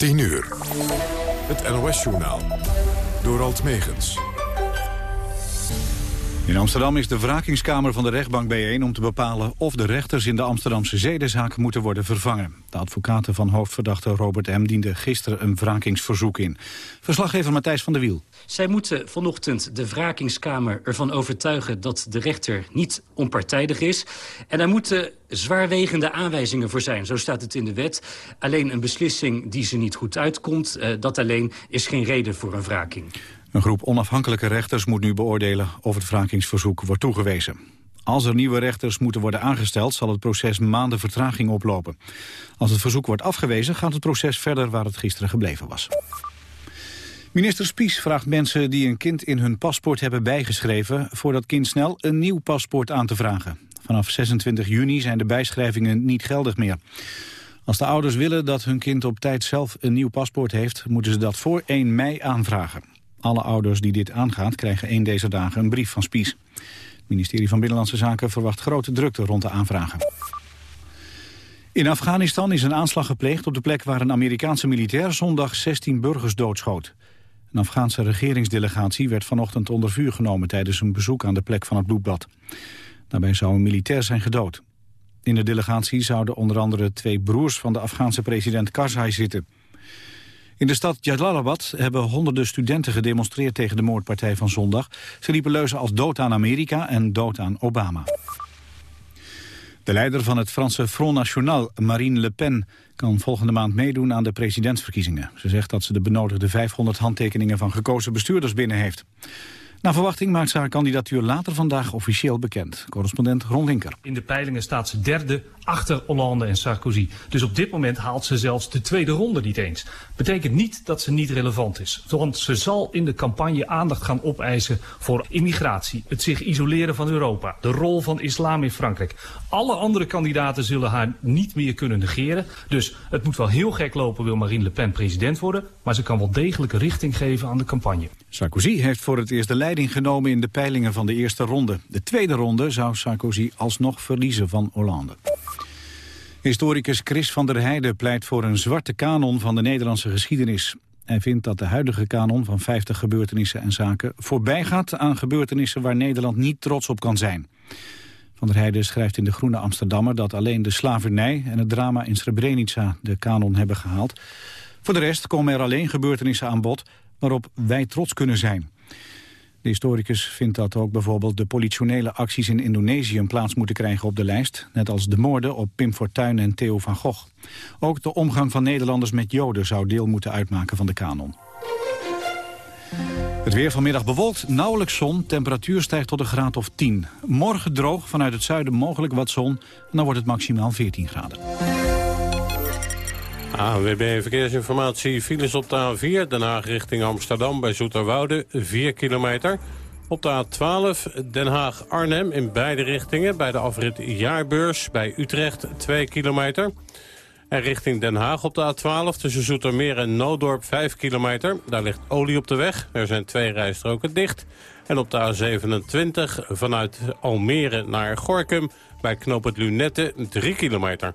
10 uur. Het NOS-journaal. Door Alt Megens. In Amsterdam is de wrakingskamer van de rechtbank bijeen om te bepalen of de rechters in de Amsterdamse zedenzaak moeten worden vervangen. De advocaten van hoofdverdachte Robert M. dienden gisteren een wrakingsverzoek in. Verslaggever Matthijs van der Wiel. Zij moeten vanochtend de wrakingskamer ervan overtuigen dat de rechter niet onpartijdig is. En daar moeten zwaarwegende aanwijzingen voor zijn, zo staat het in de wet. Alleen een beslissing die ze niet goed uitkomt, eh, dat alleen is geen reden voor een wraking. Een groep onafhankelijke rechters moet nu beoordelen of het wrakingsverzoek wordt toegewezen. Als er nieuwe rechters moeten worden aangesteld... zal het proces maanden vertraging oplopen. Als het verzoek wordt afgewezen... gaat het proces verder waar het gisteren gebleven was. Minister Spies vraagt mensen die een kind in hun paspoort hebben bijgeschreven... voor dat kind snel een nieuw paspoort aan te vragen. Vanaf 26 juni zijn de bijschrijvingen niet geldig meer. Als de ouders willen dat hun kind op tijd zelf een nieuw paspoort heeft... moeten ze dat voor 1 mei aanvragen. Alle ouders die dit aangaat krijgen één deze dagen een brief van Spies. Het ministerie van Binnenlandse Zaken verwacht grote drukte rond de aanvragen. In Afghanistan is een aanslag gepleegd op de plek waar een Amerikaanse militair zondag 16 burgers doodschoot. Een Afghaanse regeringsdelegatie werd vanochtend onder vuur genomen tijdens een bezoek aan de plek van het bloedbad. Daarbij zou een militair zijn gedood. In de delegatie zouden onder andere twee broers van de Afghaanse president Karzai zitten. In de stad Jalalabad hebben honderden studenten gedemonstreerd tegen de moordpartij van zondag. Ze riepen leuzen als dood aan Amerika en dood aan Obama. De leider van het Franse Front National, Marine Le Pen, kan volgende maand meedoen aan de presidentsverkiezingen. Ze zegt dat ze de benodigde 500 handtekeningen van gekozen bestuurders binnen heeft. Na verwachting maakt ze haar kandidatuur later vandaag officieel bekend. Correspondent Ron Linker. In de peilingen staat ze derde achter Hollande en Sarkozy. Dus op dit moment haalt ze zelfs de tweede ronde niet eens. Betekent niet dat ze niet relevant is. Want ze zal in de campagne aandacht gaan opeisen voor immigratie, het zich isoleren van Europa, de rol van islam in Frankrijk. Alle andere kandidaten zullen haar niet meer kunnen negeren. Dus het moet wel heel gek lopen wil Marine Le Pen president worden, maar ze kan wel degelijk richting geven aan de campagne. Sarkozy heeft voor het eerst de leiding genomen in de peilingen van de eerste ronde. De tweede ronde zou Sarkozy alsnog verliezen van Hollande. Historicus Chris van der Heijden pleit voor een zwarte kanon van de Nederlandse geschiedenis. Hij vindt dat de huidige kanon van 50 gebeurtenissen en zaken... voorbijgaat aan gebeurtenissen waar Nederland niet trots op kan zijn. Van der Heijden schrijft in De Groene Amsterdammer... dat alleen de slavernij en het drama in Srebrenica de kanon hebben gehaald. Voor de rest komen er alleen gebeurtenissen aan bod... waarop wij trots kunnen zijn. De historicus vindt dat ook bijvoorbeeld de politionele acties in Indonesië plaats moeten krijgen op de lijst, net als de moorden op Pim Fortuyn en Theo van Gogh. Ook de omgang van Nederlanders met Joden zou deel moeten uitmaken van de kanon. Het weer vanmiddag bewolkt, nauwelijks zon, temperatuur stijgt tot een graad of 10. Morgen droog, vanuit het zuiden mogelijk wat zon, dan wordt het maximaal 14 graden. ANWB Verkeersinformatie. Files op de A4, Den Haag richting Amsterdam bij Zoeterwoude, 4 kilometer. Op de A12 Den Haag-Arnhem in beide richtingen... bij de afrit Jaarbeurs bij Utrecht, 2 kilometer. En richting Den Haag op de A12 tussen Zoetermeer en Noodorp, 5 kilometer. Daar ligt olie op de weg. Er zijn twee rijstroken dicht. En op de A27 vanuit Almere naar Gorkum... bij knoop het Lunette, 3 kilometer.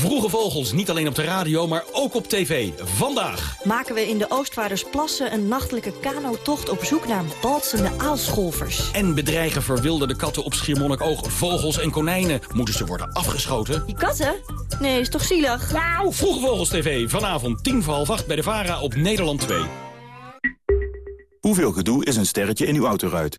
Vroege vogels, niet alleen op de radio, maar ook op tv. Vandaag maken we in de Oostvaardersplassen een nachtelijke kanotocht op zoek naar balsende aalscholvers. En bedreigen verwilderde katten op Schiermonnikoog vogels en konijnen. Moeten ze worden afgeschoten? Die katten? Nee, is toch zielig? Nou, Vroege Vogels TV, vanavond tien voor half acht bij de VARA op Nederland 2. Hoeveel gedoe is een sterretje in uw autoruit?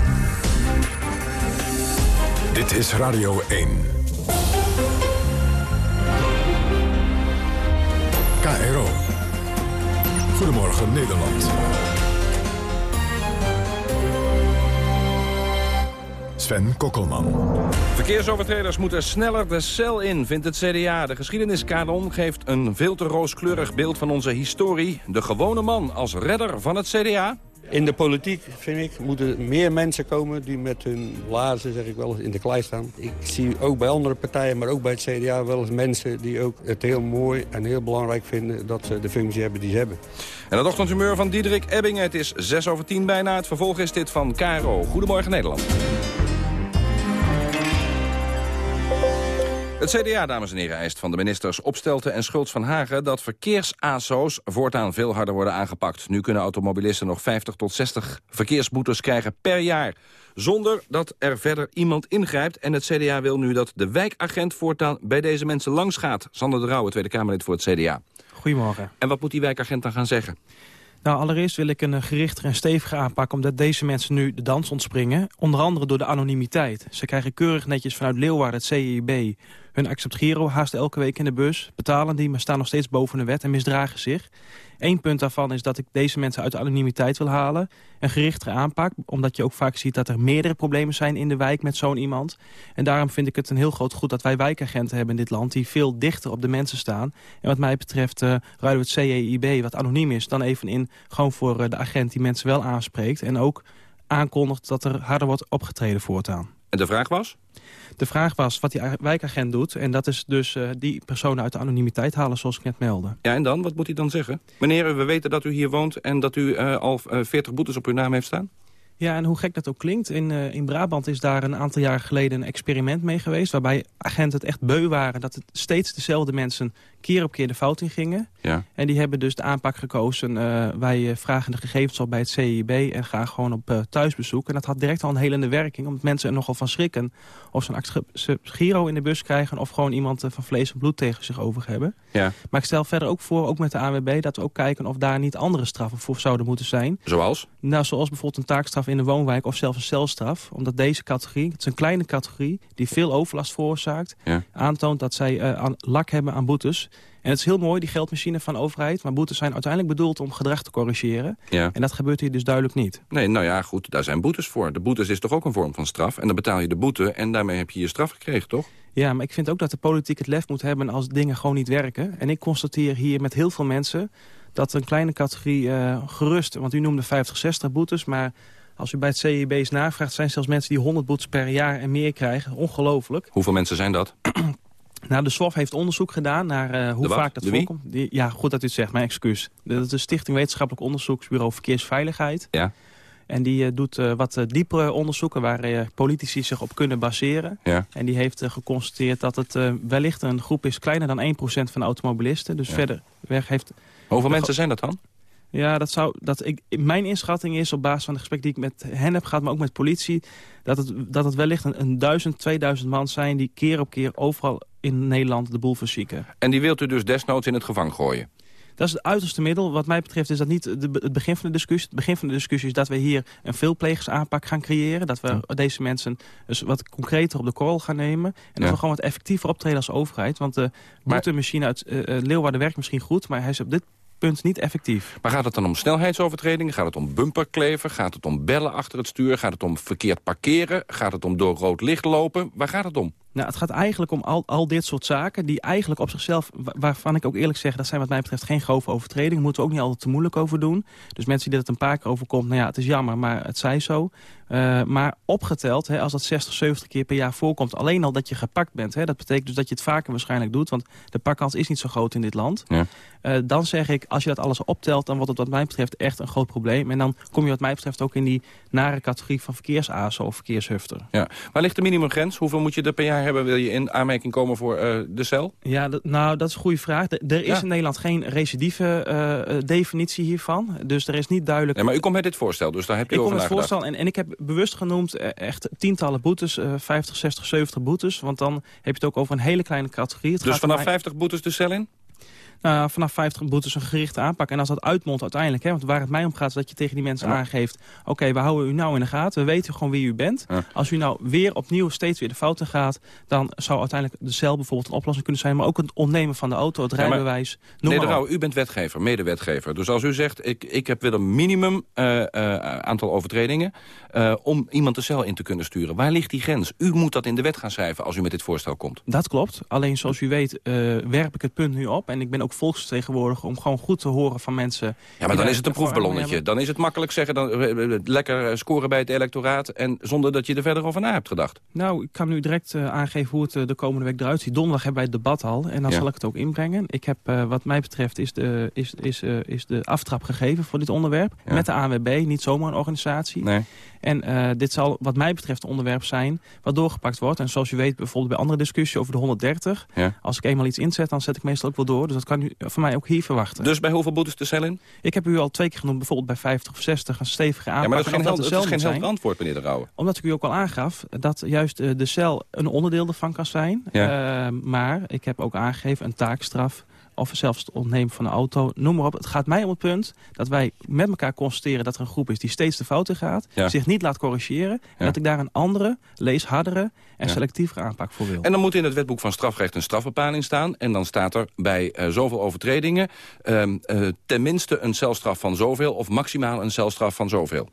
Dit is Radio 1. KRO. Goedemorgen Nederland. Sven Kokkelman. Verkeersovertreders moeten sneller de cel in, vindt het CDA. De geschiedeniskanon geeft een veel te rooskleurig beeld van onze historie. De gewone man als redder van het CDA. In de politiek, vind ik, moeten meer mensen komen die met hun lazen, zeg ik wel, in de klei staan. Ik zie ook bij andere partijen, maar ook bij het CDA wel eens mensen die ook het heel mooi en heel belangrijk vinden dat ze de functie hebben die ze hebben. En het ochtendhumeur van Diederik Ebbing. Het is 6 over 10 bijna. Het vervolg is dit van KRO. Goedemorgen Nederland. Het CDA, dames en heren, eist van de ministers Opstelten en Schultz van Hagen... dat verkeers-ASO's voortaan veel harder worden aangepakt. Nu kunnen automobilisten nog 50 tot 60 verkeersboetes krijgen per jaar. Zonder dat er verder iemand ingrijpt. En het CDA wil nu dat de wijkagent voortaan bij deze mensen langs gaat. Sander de Rauwe, Tweede Kamerlid voor het CDA. Goedemorgen. En wat moet die wijkagent dan gaan zeggen? Nou, allereerst wil ik een gerichter en stevige aanpak... omdat deze mensen nu de dans ontspringen. Onder andere door de anonimiteit. Ze krijgen keurig netjes vanuit Leeuwarden, het CIB... hun accept Giro haast elke week in de bus. Betalen die, maar staan nog steeds boven de wet en misdragen zich. Eén punt daarvan is dat ik deze mensen uit de anonimiteit wil halen. Een gerichtere aanpak, omdat je ook vaak ziet dat er meerdere problemen zijn in de wijk met zo'n iemand. En daarom vind ik het een heel groot goed dat wij wijkagenten hebben in dit land... die veel dichter op de mensen staan. En wat mij betreft uh, ruilen we het CEIB, wat anoniem is, dan even in... gewoon voor uh, de agent die mensen wel aanspreekt. En ook aankondigt dat er harder wordt opgetreden voortaan. En de vraag was? De vraag was wat die wijkagent doet. En dat is dus uh, die personen uit de anonimiteit halen, zoals ik net meldde. Ja, en dan? Wat moet hij dan zeggen? Meneer, we weten dat u hier woont en dat u uh, al uh, 40 boetes op uw naam heeft staan? Ja, en hoe gek dat ook klinkt. In, uh, in Brabant is daar een aantal jaar geleden een experiment mee geweest... waarbij agenten het echt beu waren dat het steeds dezelfde mensen keer op keer de fout in gingen. Ja. En die hebben dus de aanpak gekozen. Uh, wij vragen de gegevens op bij het CIB en gaan gewoon op uh, thuisbezoek. En dat had direct al een helende werking, omdat mensen er nogal van schrikken... of ze een Giro in de bus krijgen of gewoon iemand van vlees en bloed tegen zich over hebben. Ja. Maar ik stel verder ook voor, ook met de ANWB... dat we ook kijken of daar niet andere straffen voor zouden moeten zijn. Zoals? Nou, zoals bijvoorbeeld een taakstraf in de woonwijk of zelfs een celstraf. Omdat deze categorie, het is een kleine categorie... die veel overlast veroorzaakt, ja. aantoont dat zij uh, aan, lak hebben aan boetes. En het is heel mooi, die geldmachine van de overheid... maar boetes zijn uiteindelijk bedoeld om gedrag te corrigeren. Ja. En dat gebeurt hier dus duidelijk niet. Nee, nou ja, goed, daar zijn boetes voor. De boetes is toch ook een vorm van straf? En dan betaal je de boete en daarmee heb je je straf gekregen, toch? Ja, maar ik vind ook dat de politiek het lef moet hebben als dingen gewoon niet werken. En ik constateer hier met heel veel mensen dat een kleine categorie uh, gerust... want u noemde 50, 60 boetes, maar als u bij het CIB eens navraagt... zijn zelfs mensen die 100 boetes per jaar en meer krijgen. Ongelooflijk. Hoeveel mensen zijn dat? Nou, de SWOF heeft onderzoek gedaan naar uh, hoe vaak dat voorkomt. Die, ja, goed dat u het zegt, mijn excuus. Dat is de Stichting Wetenschappelijk Onderzoeksbureau Verkeersveiligheid. Ja. En die uh, doet uh, wat diepere onderzoeken waar politici zich op kunnen baseren. Ja. En die heeft geconstateerd dat het wellicht een groep is kleiner dan 1% van de automobilisten. Dus Ja. verder weg heeft... Hoeveel mensen zijn dat dan? Ja, dat zou, dat ik, mijn inschatting is op basis van de gesprek die ik met hen heb gehad, maar ook met politie, dat het, dat het wellicht een, een duizend, 2000 man zijn die keer op keer overal in Nederland de boel verzieken. En die wilt u dus desnoods in het gevangen gooien? Dat is het uiterste middel. Wat mij betreft is dat niet de, het begin van de discussie. Het begin van de discussie is dat we hier een veelplegersaanpak gaan creëren. Dat we deze mensen dus wat concreter op de korrel gaan nemen. En dat Ja. we gewoon wat effectiever optreden als overheid. Want de boetemachine uit uh, Leeuwarden werkt misschien goed, maar hij is op dit punt niet effectief. Maar gaat het dan om snelheidsovertredingen? Gaat het om bumperkleven? Gaat het om bellen achter het stuur? Gaat het om verkeerd parkeren? Gaat het om door rood licht lopen? Waar gaat het om? Nou, het gaat eigenlijk om al, al dit soort zaken die eigenlijk op zichzelf, wa- waarvan ik ook eerlijk zeg, dat zijn wat mij betreft geen grove overtredingen. Moeten we ook niet altijd te moeilijk over doen. Dus mensen die dat een paar keer overkomt, nou ja, het is jammer, maar het zij zo. Uh, maar opgeteld, hè, als dat 60, 70 keer per jaar voorkomt, alleen al dat je gepakt bent, hè, dat betekent dus dat je het vaker waarschijnlijk doet, want de pakkans is niet zo groot in dit land. Ja. Uh, dan zeg ik, als je dat alles optelt, dan wordt het wat mij betreft echt een groot probleem. En dan kom je wat mij betreft ook in die nare categorie van verkeersazen of verkeershufter. Ja. Waar ligt de minimumgrens? Hoeveel moet je er per jaar hebben... wil je in aanmerking komen voor uh, de cel? Ja, nou, dat is een goede vraag. er is in Nederland geen recidieve uh, definitie hiervan. Dus er is niet duidelijk... Maar u komt met dit voorstel, dus daar heb je ik over kom met voorstel en, en ik heb bewust genoemd echt tientallen boetes. 50, 60, 70 boetes. Want dan heb je het ook over een hele kleine categorie. Het dus vanaf 50 boetes de cel in? Nou, vanaf 50 boetes een gerichte aanpak. En als dat uitmondt uiteindelijk, hè, want waar het mij om gaat... is dat je tegen die mensen aangeeft... oké, we houden u nou in de gaten, we weten gewoon wie u bent. Als u nou weer opnieuw steeds weer de fouten gaat... dan zou uiteindelijk de cel bijvoorbeeld een oplossing kunnen zijn... maar ook het ontnemen van de auto, het rijbewijs. Nee, de Rauw, u bent wetgever, medewetgever. Dus als u zegt, ik, ik heb wel een minimum uh, uh, aantal overtredingen... Uh, om iemand de cel in te kunnen sturen. Waar ligt die grens? U moet dat in de wet gaan schrijven als u met dit voorstel komt. Dat klopt. Alleen zoals u weet werp ik het punt nu op. En ik ben ook volksvertegenwoordiger om gewoon goed te horen van mensen. Ja, maar dan is het een proefballonnetje. Dan is het makkelijk zeggen, dan, eh, eh, lekker scoren bij het electoraat... en zonder dat je er verder over na hebt gedacht. Nou, ik kan nu direct uh, aangeven hoe het de komende week eruit ziet. Donderdag hebben wij het debat al en dan zal ik het ook inbrengen. Ik heb, uh, wat mij betreft, is de, is, is, is de aftrap gegeven voor dit onderwerp. Met de ANWB, niet zomaar een organisatie. Nee. En uh, dit zal wat mij betreft een onderwerp zijn wat doorgepakt wordt. En zoals u weet, bijvoorbeeld bij andere discussie over de 130. Ja. Als ik eenmaal iets inzet, dan zet ik meestal ook wel door. Dus dat kan u van mij ook hier verwachten. Dus bij hoeveel boetes de cel in? Ik heb u al twee keer genoemd, bijvoorbeeld bij 50 of 60, een stevige aanpak. Ja, maar dat is geen, held, dat is geen helder antwoord, meneer de Rauwe. Omdat ik u ook al aangaf dat juist uh, de cel een onderdeel ervan kan zijn. Ja. Uh, maar ik heb ook aangegeven een taakstraf of zelfs het ontnemen van een auto, noem maar op. Het gaat mij om het punt dat wij met elkaar constateren dat er een groep is die steeds de fouten gaat, zich niet laat corrigeren en dat ik daar een andere, leeshardere en selectievere aanpak voor wil. En dan moet in het wetboek van strafrecht een strafbepaling staan en dan staat er bij uh, zoveel overtredingen uh, tenminste een celstraf van zoveel of maximaal een celstraf van zoveel.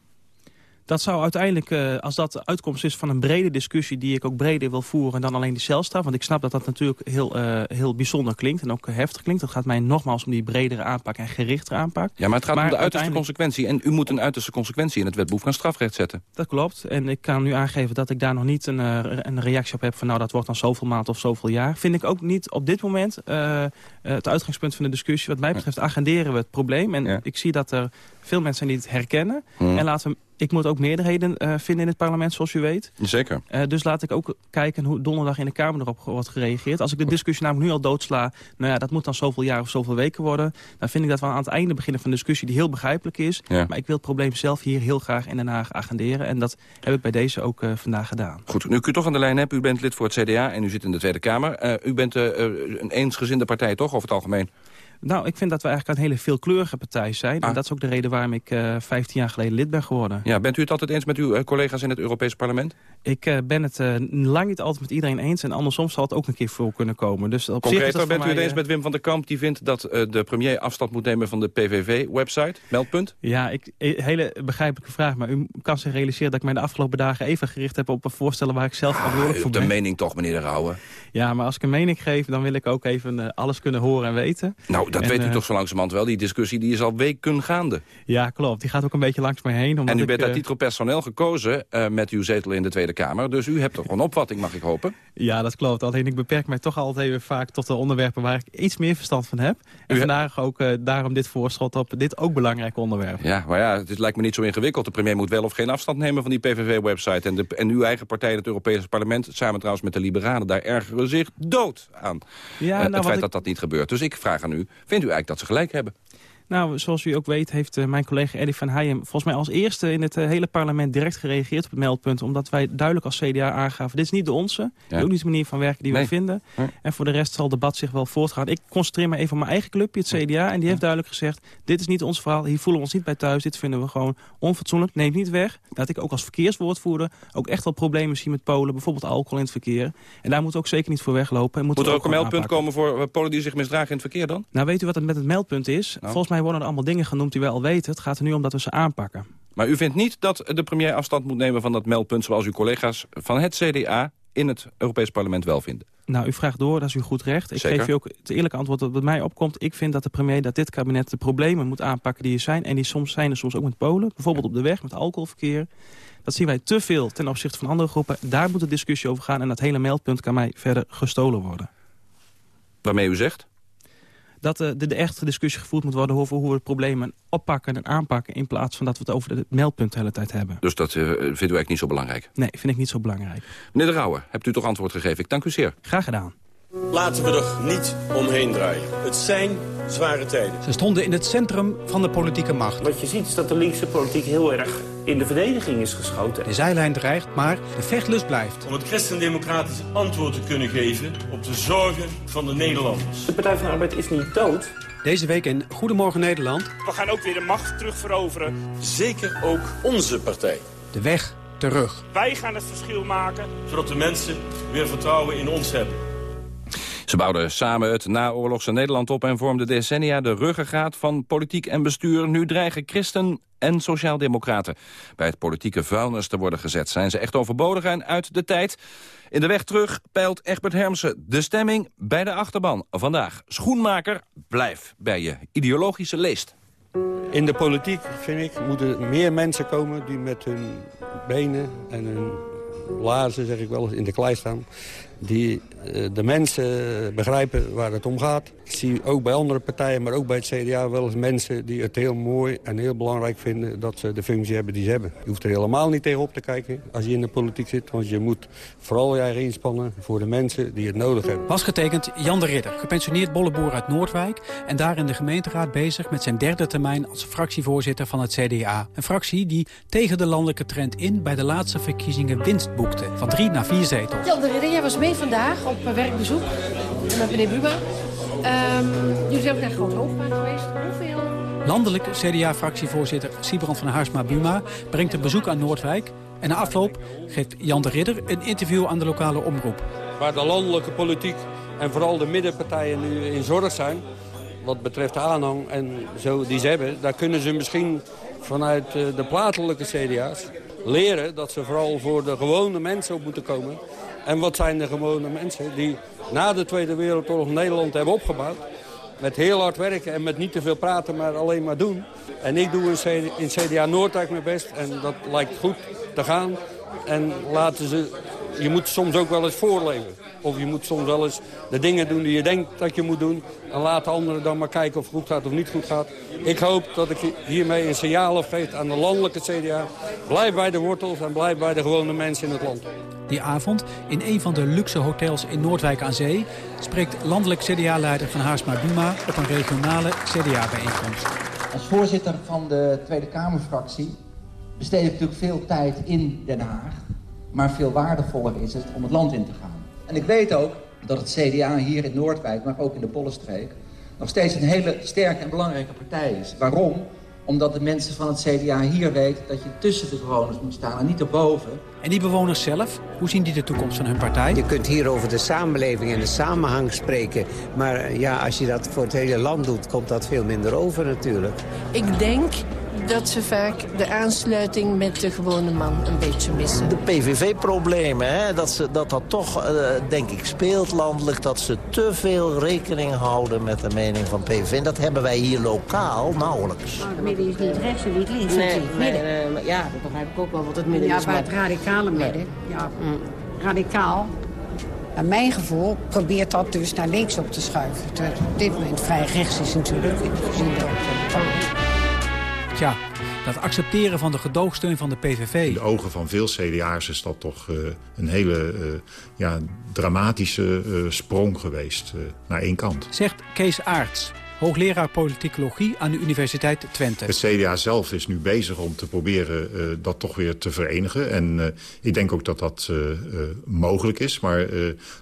Dat zou uiteindelijk, uh, als dat de uitkomst is van een brede discussie... die ik ook breder wil voeren dan alleen die celstraf... want ik snap dat dat natuurlijk heel, uh, heel bijzonder klinkt en ook heftig klinkt. Dat gaat mij nogmaals om die bredere aanpak en gerichtere aanpak. Ja, maar het gaat om de uiterste consequentie. En u moet een uiterste consequentie in het wetboek van strafrecht zetten. Dat klopt. En ik kan nu aangeven dat ik daar nog niet een, uh, een reactie op heb... van nou, dat wordt dan zoveel maand of zoveel jaar. Vind ik ook niet op dit moment het uitgangspunt van de discussie. Wat mij betreft agenderen we het probleem. En ja. ik zie dat er veel mensen die het herkennen. Hmm. En laten we ik moet ook meerderheden uh, vinden in het parlement, zoals u weet. Zeker. Uh, dus laat ik ook kijken hoe donderdag in de Kamer erop wordt gereageerd. Als ik de discussie namelijk nu al doodsla, nou ja, dat moet dan zoveel jaar of zoveel weken worden. Dan vind ik dat we aan het einde beginnen van een discussie die heel begrijpelijk is. Ja. Maar ik wil het probleem zelf hier heel graag in Den Haag agenderen. En dat heb ik bij deze ook uh, vandaag gedaan. Goed, nu ik u toch aan de lijn heb, u bent lid voor het CDA en u zit in de Tweede Kamer. u bent een eensgezinde partij toch, over het algemeen? Nou, ik vind dat we eigenlijk een hele veelkleurige partij zijn. Ah. En dat is ook de reden waarom ik uh, 15 jaar geleden lid ben geworden. Ja, bent u het altijd eens met uw uh, collega's in het Europese parlement? Ik uh, ben het lang niet altijd met iedereen eens. En andersom zal het ook een keer voor kunnen komen. Dus op Concreter, zich bent u het eens met Wim van der Kamp... die vindt dat de premier afstand moet nemen van de PVV-website? Meldpunt? Ja, ik, hele begrijpelijke vraag. Maar u kan zich realiseren dat ik mij de afgelopen dagen even gericht heb... op voorstellen waar ik zelf ah, verantwoordelijk voor ben. de mening toch, meneer de Rauwe? Ja, maar als ik een mening geef, dan wil ik ook even alles kunnen horen en weten. Nou, dat en, weet u toch zo langzamerhand wel. Die discussie die is al weken gaande. Ja, klopt. Die gaat ook een beetje langs mij heen. En u bent uit titel personeel gekozen met uw zetel in de Tweede Kamer. Dus u hebt toch een opvatting, mag ik hopen? Ja, dat klopt. Alleen ik beperk mij toch altijd even vaak tot de onderwerpen waar ik iets meer verstand van heb. En u vandaag ook uh, daarom dit voorschot op dit ook belangrijke onderwerp. Ja, maar ja, het lijkt me niet zo ingewikkeld. De premier moet wel of geen afstand nemen van die PVV-website. En, de, en uw eigen partij het Europese parlement, samen trouwens met de Liberalen, daar ergeren zich dood aan. Ja, nou, het feit ik... dat dat niet gebeurt. Dus ik vraag aan u, vindt u eigenlijk dat ze gelijk hebben? Nou, zoals u ook weet heeft uh, mijn collega Eddie van Heijem... volgens mij als eerste in het uh, hele parlement direct gereageerd op het meldpunt. Omdat wij duidelijk als CDA aangaven... dit is niet de onze, ja. ook niet de manier van werken die nee. wij vinden. Nee. En voor de rest zal het debat zich wel voortgaan. Ik concentreer me even op mijn eigen clubje, het CDA. En die heeft duidelijk gezegd, dit is niet ons verhaal. Hier voelen we ons niet bij thuis. Dit vinden we gewoon onfatsoenlijk. Neemt niet weg dat ik ook als verkeerswoordvoerder... ook echt wel problemen zie met Polen. Bijvoorbeeld alcohol in het verkeer. En daar moet ook zeker niet voor weglopen. Moet er ook een meldpunt aanpakken. komen voor Polen die zich misdragen in het verkeer dan? Nou, weet u wat het met het meldpunt is? Nou. Volgens mij worden er allemaal dingen genoemd genoemd die wij al weten. Het gaat er nu om dat we ze aanpakken. Maar u vindt niet dat de premier afstand moet nemen van dat meldpunt... zoals uw collega's van het CDA in het Europees Parlement wel vinden? Nou, u vraagt door, dat is uw goed recht. Ik Zeker. geef u ook het eerlijke antwoord dat bij mij opkomt. Ik vind dat de premier, dat dit kabinet de problemen moet aanpakken die er zijn. En die soms zijn er soms ook met Polen. Bijvoorbeeld op de weg met alcoholverkeer. Dat zien wij te veel ten opzichte van andere groepen. Daar moet de discussie over gaan. En dat hele meldpunt kan mij verder gestolen worden. Waarmee u zegt? Dat uh, de, de echte discussie gevoerd moet worden over hoe we problemen oppakken en aanpakken... in plaats van dat we het over het meldpunt de hele tijd hebben. Dus dat uh, vindt u eigenlijk niet zo belangrijk? Nee, vind ik niet zo belangrijk. Meneer De Rauwe, hebt u toch antwoord gegeven? Ik dank u zeer. Graag gedaan. Laten we er niet omheen draaien. Het zijn zware tijden. Ze stonden in het centrum van de politieke macht. Wat je ziet is dat de linkse politiek heel erg in de verdediging is geschoten. De zijlijn dreigt, maar de vechtlust blijft. Om het christendemocratisch antwoord te kunnen geven op de zorgen van de Nederlanders. De Partij van de Arbeid is niet dood. Deze week in Goedemorgen Nederland. We gaan ook weer de macht terugveroveren. Zeker ook onze partij. De weg terug. Wij gaan het verschil maken. Zodat de mensen weer vertrouwen in ons hebben. Ze bouwden samen het naoorlogse Nederland op en vormden decennia de ruggengraat van politiek en bestuur. Nu dreigen christen en sociaaldemocraten bij het politieke vuilnis te worden gezet. Zijn ze echt overbodig en uit de tijd? In de weg terug peilt Egbert Hermsen de stemming bij de achterban. Vandaag, schoenmaker, blijf bij je ideologische leest. In de politiek, vind ik, moeten meer mensen komen die met hun benen en hun laarzen, zeg ik wel, in de klei staan die uh, de mensen begrijpen waar het om gaat. Ik zie ook bij andere partijen, maar ook bij het CDA wel eens mensen die het heel mooi en heel belangrijk vinden dat ze de functie hebben die ze hebben. Je hoeft er helemaal niet tegen op te kijken als je in de politiek zit, want je moet vooral je eigen inspannen voor de mensen die het nodig hebben. Was getekend Jan de Ridder, gepensioneerd bolleboer uit Noordwijk en daar in de gemeenteraad bezig met zijn derde termijn als fractievoorzitter van het CDA. Een fractie die tegen de landelijke trend in bij de laatste verkiezingen winst boekte, van drie naar vier zetels. Jan de Ridder, jij was mee vandaag op werkbezoek met meneer Buma. Um, jullie zijn ook naar Groot geweest. Hoeveel? Landelijk CDA-fractievoorzitter Siebrand van Haarsma-Buma brengt een bezoek aan Noordwijk. En na afloop geeft Jan de Ridder een interview aan de lokale omroep. Waar de landelijke politiek en vooral de middenpartijen nu in zorg zijn... wat betreft de aanhang en zo die ze hebben... daar kunnen ze misschien vanuit eh, de plaatselijke CDA's leren... dat ze vooral voor de gewone mensen op moeten komen... En wat zijn de gewone mensen die na de Tweede Wereldoorlog Nederland hebben opgebouwd. Met heel hard werken en met niet te veel praten, maar alleen maar doen. En ik doe in CDA Noordwijk mijn best en dat lijkt goed te gaan. En laten ze, je moet soms ook wel eens voorleven. Of je moet soms wel eens de dingen doen die je denkt dat je moet doen. En laat anderen dan maar kijken of het goed gaat of niet goed gaat. Ik hoop dat ik hiermee een signaal afgeef aan de landelijke CDA. Blijf bij de wortels en blijf bij de gewone mensen in het land. Die avond, in een van de luxe hotels in Noordwijk aan Zee... spreekt landelijk CDA-leider van Haarsma Buma op een regionale CDA-bijeenkomst. Als voorzitter van de Tweede Kamerfractie besteed ik natuurlijk veel tijd in Den Haag. Maar veel waardevoller is het om het land in te gaan. En ik weet ook dat het CDA hier in Noordwijk, maar ook in de Bollenstreek... nog steeds een hele sterke en belangrijke partij is. Waarom? Omdat de mensen van het CDA hier weten dat je tussen de bewoners moet staan en niet erboven. En die bewoners zelf, hoe zien die de toekomst van hun partij? Je kunt hier over de samenleving en de samenhang spreken. Maar ja, als je dat voor het hele land doet, komt dat veel minder over natuurlijk. Ik denk dat ze vaak de aansluiting met de gewone man een beetje missen. De PVV-problemen, dat, ze, dat dat toch, uh, denk ik, speelt landelijk... dat ze te veel rekening houden met de mening van PVV. En dat hebben wij hier lokaal nauwelijks. het midden is niet rechts en niet links, nee, midden. Nee, ja, dat begrijp ik ook wel wat het midden ja, is. Ja, maar het radicale midden, ja, mm. radicaal... Naar mijn gevoel probeert dat dus naar links op te schuiven. Terwijl op dit moment vrij rechts is natuurlijk, gezien de Tja, dat accepteren van de gedoogsteun van de PVV. In de ogen van veel CDA's is dat toch uh, een hele uh, ja, dramatische uh, sprong geweest naar één kant. Zegt Kees Aarts, hoogleraar politicologie aan de Universiteit Twente. Het CDA zelf is nu bezig om te proberen uh, dat toch weer te verenigen. En uh, ik denk ook dat dat uh, mogelijk is. Maar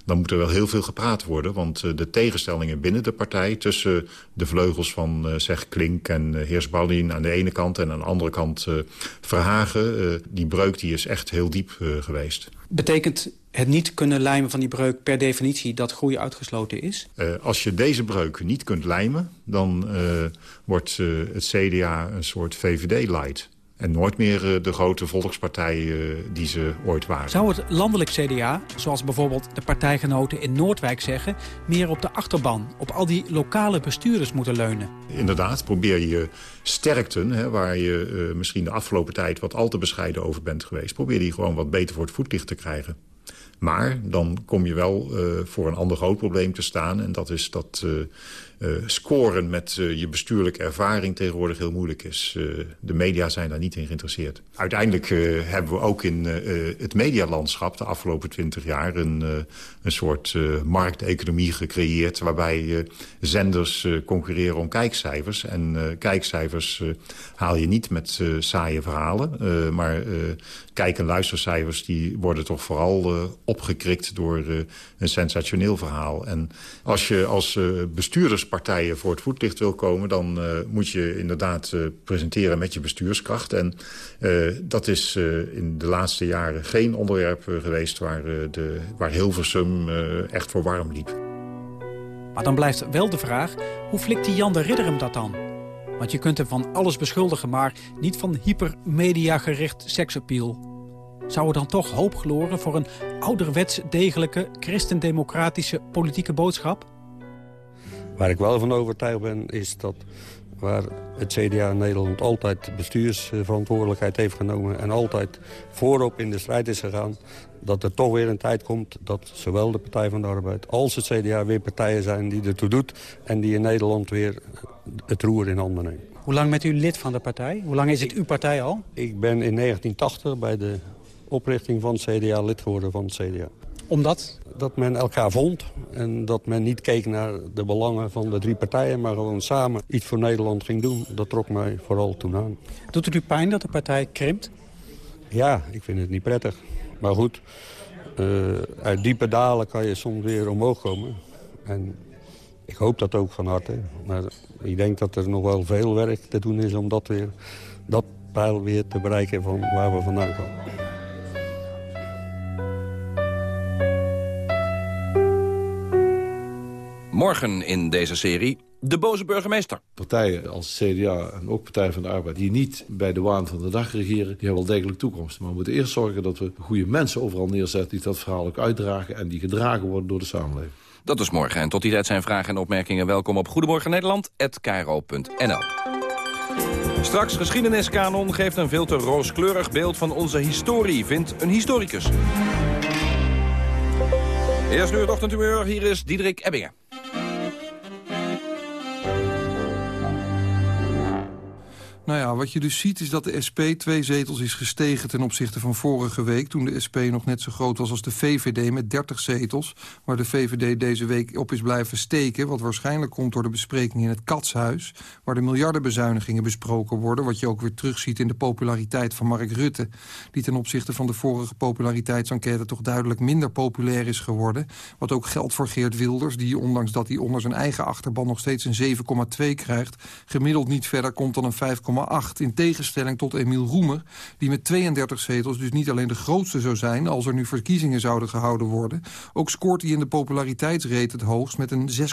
dan moet er wel heel veel gepraat worden. Want de tegenstellingen binnen de partij... tussen de vleugels van zeg Klink en Heers Ballin aan de ene kant... en aan de andere kant Verhagen... die breuk die is echt heel diep geweest. Betekent het niet kunnen lijmen van die breuk per definitie dat groei uitgesloten is? Uh, als je deze breuk niet kunt lijmen, dan uh, wordt uh, het CDA een soort VVD-light. En nooit meer de grote volkspartij die ze ooit waren. Zou het landelijk CDA, zoals bijvoorbeeld de partijgenoten in Noordwijk zeggen... meer op de achterban, op al die lokale bestuurders moeten leunen? Inderdaad, probeer je sterkten, hè, waar je misschien de afgelopen tijd... wat al te bescheiden over bent geweest... probeer die gewoon wat beter voor het voetlicht te krijgen. Maar dan kom je wel voor een ander groot probleem te staan. En dat is dat uh, scoren met uh, je bestuurlijke ervaring tegenwoordig heel moeilijk is. Uh, de media zijn daar niet in geïnteresseerd. Uiteindelijk hebben we ook in het medialandschap de afgelopen twintig jaar... een, een soort markteconomie gecreëerd... waarbij zenders concurreren om kijkcijfers. En kijkcijfers haal je niet met saaie verhalen. maar kijk- en luistercijfers die worden toch vooral opgekrikt... door een sensationeel verhaal. En als je als bestuurders partijen voor het voetlicht wil komen... dan uh, moet je inderdaad uh, presenteren met je bestuurskracht. En uh, dat is in de laatste jaren geen onderwerp geweest... waar, de, waar Hilversum echt voor warm liep. Maar dan blijft wel de vraag, hoe flikt die Jan de Ridder hem dat dan? Want je kunt hem van alles beschuldigen, maar niet van hypermediagericht seksappeal. Zou er dan toch hoop geloren voor een ouderwets degelijke christendemocratische politieke boodschap? Waar ik wel van overtuigd ben, is dat waar het CDA in Nederland altijd bestuursverantwoordelijkheid heeft genomen... en altijd voorop in de strijd is gegaan... dat er toch weer een tijd komt dat zowel de Partij van de Arbeid als het CDA weer partijen zijn die ertoe doet... en die in Nederland weer het roer in handen nemen. Hoe lang bent u lid van de partij? Hoe lang is het uw partij al? Ik ben in 1980 bij de oprichting van het CDA lid geworden van het CDA omdat? Dat men elkaar vond en dat men niet keek naar de belangen van de drie partijen... maar gewoon samen iets voor Nederland ging doen. Dat trok mij vooral toen aan. Doet het u pijn dat de partij krimpt? Ja, ik vind het niet prettig. Maar goed, uh, uit diepe dalen kan je soms weer omhoog komen. En ik hoop dat ook van harte. Maar ik denk dat er nog wel veel werk te doen is om dat, weer, dat pijl weer te bereiken van waar we vandaan komen. Morgen in deze serie de boze burgemeester. Partijen als CDA en ook Partij van de Arbeid... die niet bij de waan van de dag regeren, die hebben wel degelijk toekomst. Maar we moeten eerst zorgen dat we goede mensen overal neerzetten... die dat verhaal ook uitdragen en die gedragen worden door de samenleving. Dat is morgen. En tot die tijd zijn vragen en opmerkingen welkom op Goedemorgen Nederland@kro.nl. Straks geschiedeniskanon geeft een veel te rooskleurig beeld van onze historie, vindt een historicus. Eerst nu het ochtendhumeur, hier is Diederik Ebbingen. Nou ja, wat je dus ziet is dat de SP twee zetels is gestegen ten opzichte van vorige week... toen de SP nog net zo groot was als de VVD met 30 zetels... waar de VVD deze week op is blijven steken... wat waarschijnlijk komt door de bespreking in het Katshuis... waar de miljardenbezuinigingen besproken worden... wat je ook weer terugziet in de populariteit van Mark Rutte... die ten opzichte van de vorige populariteitsenquête... toch duidelijk minder populair is geworden. Wat ook geldt voor Geert Wilders... die ondanks dat hij onder zijn eigen achterban nog steeds een 7,2 krijgt... gemiddeld niet verder komt dan een 5, in tegenstelling tot Emiel Roemer... die met 32 zetels dus niet alleen de grootste zou zijn... als er nu verkiezingen zouden gehouden worden. Ook scoort hij in de populariteitsrate het hoogst met een 6,8...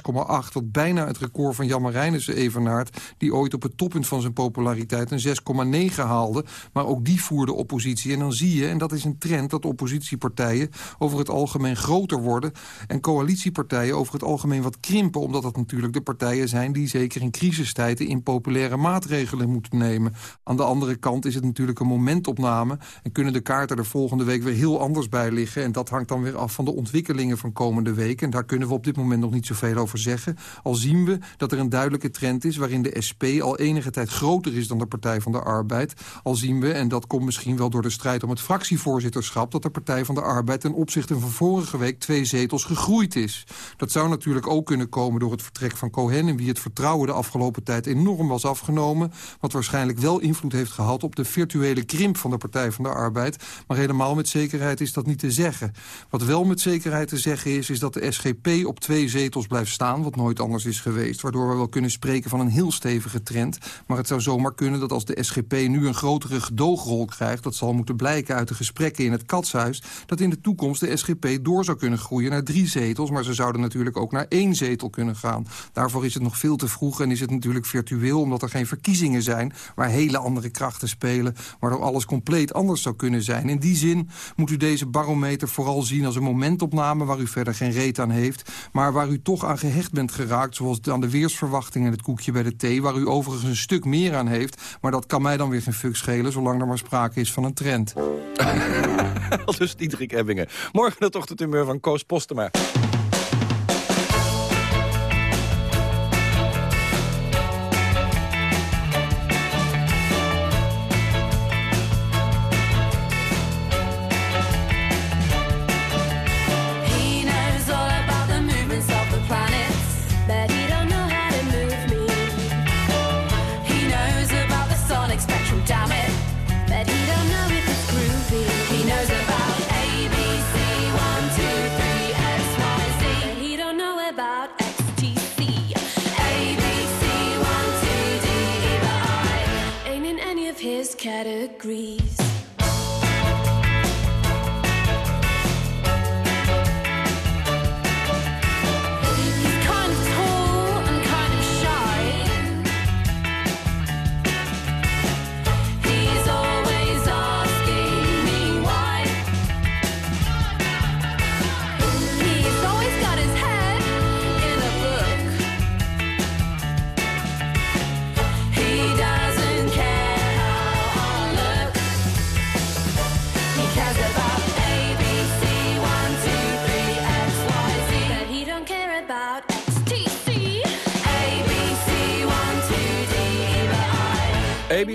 wat bijna het record van Jan Marijnissen evenaart... die ooit op het toppunt van zijn populariteit een 6,9 haalde. Maar ook die voerde oppositie. En dan zie je, en dat is een trend... dat oppositiepartijen over het algemeen groter worden... en coalitiepartijen over het algemeen wat krimpen... omdat dat natuurlijk de partijen zijn die zeker in crisistijden... impopulaire maatregelen nemen. Aan de andere kant is het natuurlijk een momentopname... en kunnen de kaarten er volgende week weer heel anders bij liggen. En dat hangt dan weer af van de ontwikkelingen van komende week. En daar kunnen we op dit moment nog niet zoveel over zeggen. Al zien we dat er een duidelijke trend is... waarin de SP al enige tijd groter is dan de Partij van de Arbeid. Al zien we, en dat komt misschien wel door de strijd om het fractievoorzitterschap... dat de Partij van de Arbeid ten opzichte van vorige week twee zetels gegroeid is. Dat zou natuurlijk ook kunnen komen door het vertrek van Cohen... in wie het vertrouwen de afgelopen tijd enorm was afgenomen. Wat waarschijnlijk wel invloed heeft gehad... op de virtuele krimp van de Partij van de Arbeid. Maar helemaal met zekerheid is dat niet te zeggen. Wat wel met zekerheid te zeggen is... is dat de SGP op twee zetels blijft staan... wat nooit anders is geweest. Waardoor we wel kunnen spreken van een heel stevige trend. Maar het zou zomaar kunnen dat als de SGP nu een grotere gedoogrol krijgt... dat zal moeten blijken uit de gesprekken in het Katshuis... dat in de toekomst de SGP door zou kunnen groeien naar drie zetels. Maar ze zouden natuurlijk ook naar één zetel kunnen gaan. Daarvoor is het nog veel te vroeg en is het natuurlijk virtueel... omdat er geen verkiezingen zijn waar hele andere krachten spelen... waardoor alles compleet anders zou kunnen zijn. In die zin moet u deze barometer vooral zien als een momentopname... waar u verder geen reet aan heeft. Maar waar u toch aan gehecht bent geraakt... zoals aan de weersverwachting en het koekje bij de thee... waar u overigens een stuk meer aan heeft... maar dat kan mij dan weer geen fuck schelen... zolang er maar sprake is van een trend. dus Diederik Ebbingen. Morgen de ochtendhumeur van Koos Postema.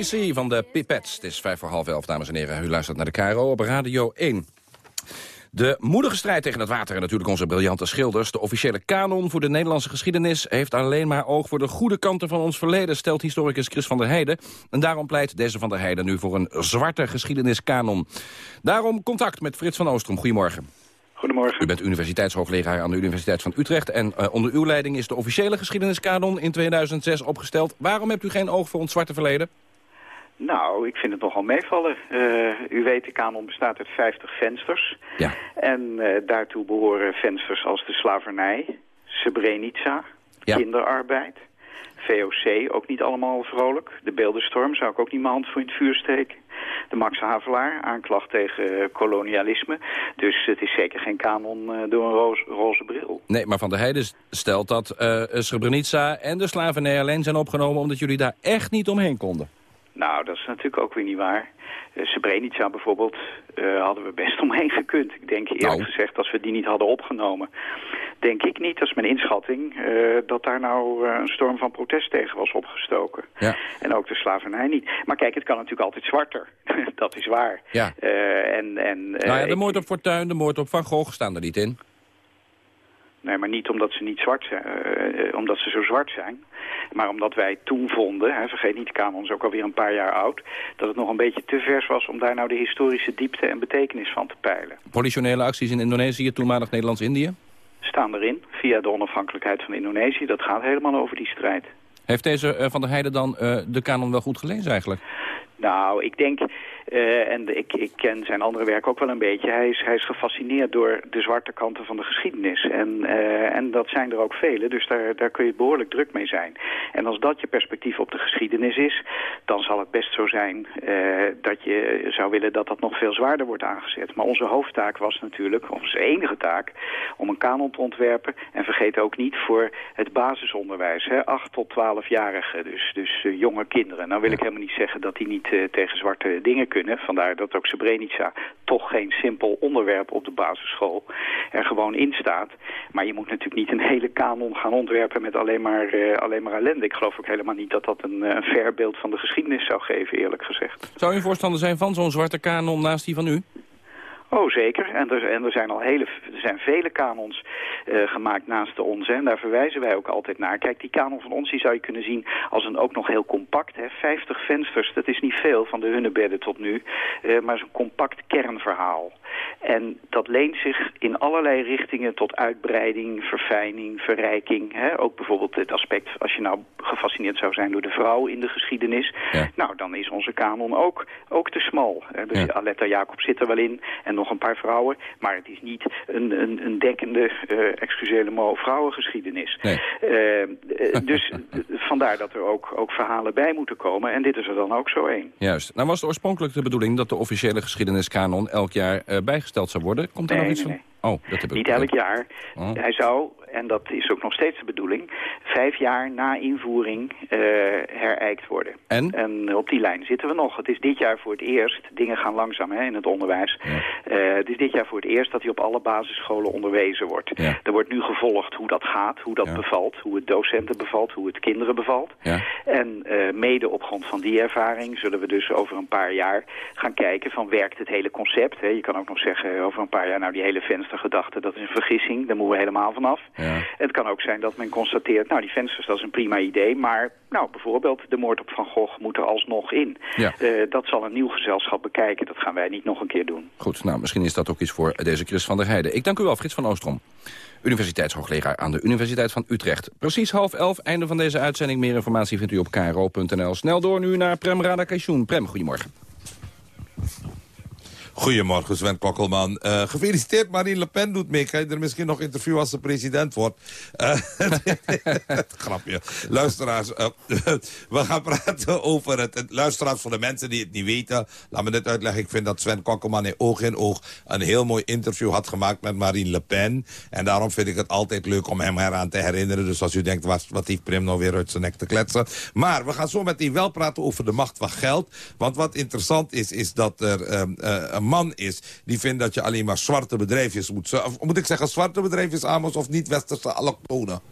Van de Pipettes. Het is vijf voor half elf, dames en heren. U luistert naar de KRO op Radio 1. De moedige strijd tegen het water en natuurlijk onze briljante schilders... de officiële kanon voor de Nederlandse geschiedenis... heeft alleen maar oog voor de goede kanten van ons verleden... stelt historicus Chris van der Heijden. En daarom pleit deze van der Heijden nu voor een zwarte geschiedeniskanon. Daarom contact met Frits van Oostrom. Goedemorgen. Goedemorgen. U bent universiteitshoogleraar aan de Universiteit van Utrecht... en eh, onder uw leiding is de officiële geschiedeniskanon in 2006 opgesteld. Waarom hebt u geen oog voor ons zwarte verleden? Nou, ik vind het nogal meevallen. Eh, u weet, de kanon bestaat uit 50 vensters. Ja. En eh, daartoe behoren vensters als de slavernij, Srebrenica, kinderarbeid, VOC, ook niet allemaal vrolijk. De beeldenstorm zou ik ook niet mijn hand voor in het vuur steken. De Max Havelaar, aanklacht tegen kolonialisme. Dus het is zeker geen kanon eh, door een roze, roze bril. Nee, maar Van der Heijden stelt dat Srebrenica en de slavernij alleen zijn opgenomen... omdat jullie daar echt niet omheen konden. Nou, dat is natuurlijk ook weer niet waar. Uh, Srebrenica bijvoorbeeld eh, hadden we best omheen gekund. Ik denk eerlijk Nou. gezegd, als we die niet hadden opgenomen... denk ik niet, dat is mijn inschatting... eh, dat daar nou een storm van protest tegen was opgestoken. Ja. En ook de slavernij niet. Maar kijk, het kan natuurlijk altijd zwarter. dat is waar. Ja. En, en, nou ja, de moord op Fortuyn, de moord op Van Gogh staan er niet in. Nee, maar niet omdat ze niet zwart zijn, eh, eh, omdat ze zo zwart zijn. Maar omdat wij toen vonden, hè, vergeet niet, de kanon is ook alweer een paar jaar oud... dat het nog een beetje te vers was om daar nou de historische diepte en betekenis van te peilen. Politionele acties in Indonesië, toenmalig Nederlands-Indië. Staan erin, via de onafhankelijkheid van Indonesië. Dat gaat helemaal over die strijd. Heeft deze eh, Van der Heijden dan de kanon wel goed gelezen eigenlijk? Nou, ik denk, eh, en ik, ik ken zijn andere werk ook wel een beetje... Hij is, hij is gefascineerd door de zwarte kanten van de geschiedenis. En, eh, en dat zijn er ook vele, dus daar, daar kun je behoorlijk druk mee zijn. En als dat je perspectief op de geschiedenis is... dan zal het best zo zijn eh, dat je zou willen dat dat nog veel zwaarder wordt aangezet. Maar onze hoofdtaak was natuurlijk, onze enige taak... om een kanon te ontwerpen. En vergeet ook niet voor het basisonderwijs, hè, 8 tot 12-jarigen. Dus, dus jonge kinderen. Nou wil ik helemaal niet zeggen dat die niet tegen zwarte dingen kunnen. Vandaar dat ook Srebrenica toch geen simpel onderwerp op de basisschool er gewoon in staat. Maar je moet natuurlijk niet een hele kanon gaan ontwerpen met alleen maar, eh, alleen maar ellende. Ik geloof ook helemaal niet dat dat een, eh, een ver beeld van de geschiedenis zou geven, eerlijk gezegd. Zou u voorstander zijn van zo'n zwarte kanon naast die van u? Oh, zeker. En er, en er zijn al hele, er zijn vele kanons eh, gemaakt naast de onze. En daar verwijzen wij ook altijd naar. Kijk, die kanon van ons die zou je kunnen zien als een ook nog heel compact. Hè. 50 vensters, dat is niet veel van de hunnebedden tot nu. eh, maar is een compact kernverhaal. En dat leent zich in allerlei richtingen tot uitbreiding, verfijning, verrijking. Hè. Ook bijvoorbeeld het aspect, als je nou gefascineerd zou zijn door de vrouw in de geschiedenis. Nou, dan is onze kanon ook, ook te smal. hè. Dus Aletta Jacob zit er wel in en nog een paar vrouwen. Maar het is niet een, een, een dekkende, mo, vrouwengeschiedenis. Eh, eh, dus vandaar dat er ook, ook verhalen bij moeten komen. En dit is er dan ook zo één. Juist. Nou was het oorspronkelijk de bedoeling dat de officiële geschiedeniskanon elk jaar bijgesteld zou worden. Komt daar Nee, nog iets nee, van? Oh, dat heb ik Niet elk jaar. Oh. Hij zou, en dat is ook nog steeds de bedoeling, vijf jaar na invoering eh herijkt worden. En? op die lijn zitten we nog. Het is dit jaar voor het eerst, dingen gaan langzaam hè, in het onderwijs. Eh, het is dit jaar voor het eerst dat hij op alle basisscholen onderwezen wordt. Er wordt nu gevolgd hoe dat gaat, hoe dat bevalt, hoe het docenten bevalt, hoe het kinderen bevalt. En eh, mede op grond van die ervaring zullen we dus over een paar jaar gaan kijken van werkt het hele concept. Hè? Je kan ook nog zeggen over een paar jaar, nou die hele venstergedachte, dat is een vergissing, daar moeten we helemaal vanaf. Het kan ook zijn dat men constateert, nou die vensters dat is een prima idee, maar nou bijvoorbeeld de moord op Van Gogh moet er alsnog in. Ja. Eh, dat zal een nieuw gezelschap bekijken, dat gaan wij niet nog een keer doen. Goed, nou, misschien is dat ook iets voor deze Chris van der Heijden. Ik dank u wel, Frits van Oostrom. Universiteitshoogleraar aan de Universiteit van Utrecht. Precies half elf, einde van deze uitzending. Meer informatie vindt u op kro.nl. Snel door nu naar Prem Radakation. Prem, goedemorgen. Goedemorgen, Sven Kokkelman. Eh, gefeliciteerd, Marine Le Pen doet mee. Kan je er misschien nog interviewen als ze president wordt? Eh, grapje. Luisteraars, eh, we gaan praten over het, het... Luisteraars, voor de mensen die het niet weten... laat me dit uitleggen. Ik vind dat Sven Kokkelman in oog in oog... een heel mooi interview had gemaakt met Marine Le Pen. En daarom vind ik het altijd leuk om hem eraan te herinneren. Dus als u denkt, wat, wat heeft Prim nou weer uit zijn nek te kletsen? Maar we gaan zo meteen wel praten over de macht van geld. Want wat interessant is, is dat er ehm, eh, man is... die vindt dat je alleen maar zwarte bedrijfjes moet... Of moet ik zeggen zwarte bedrijfjes, Amos, of niet-westerse allochtonen?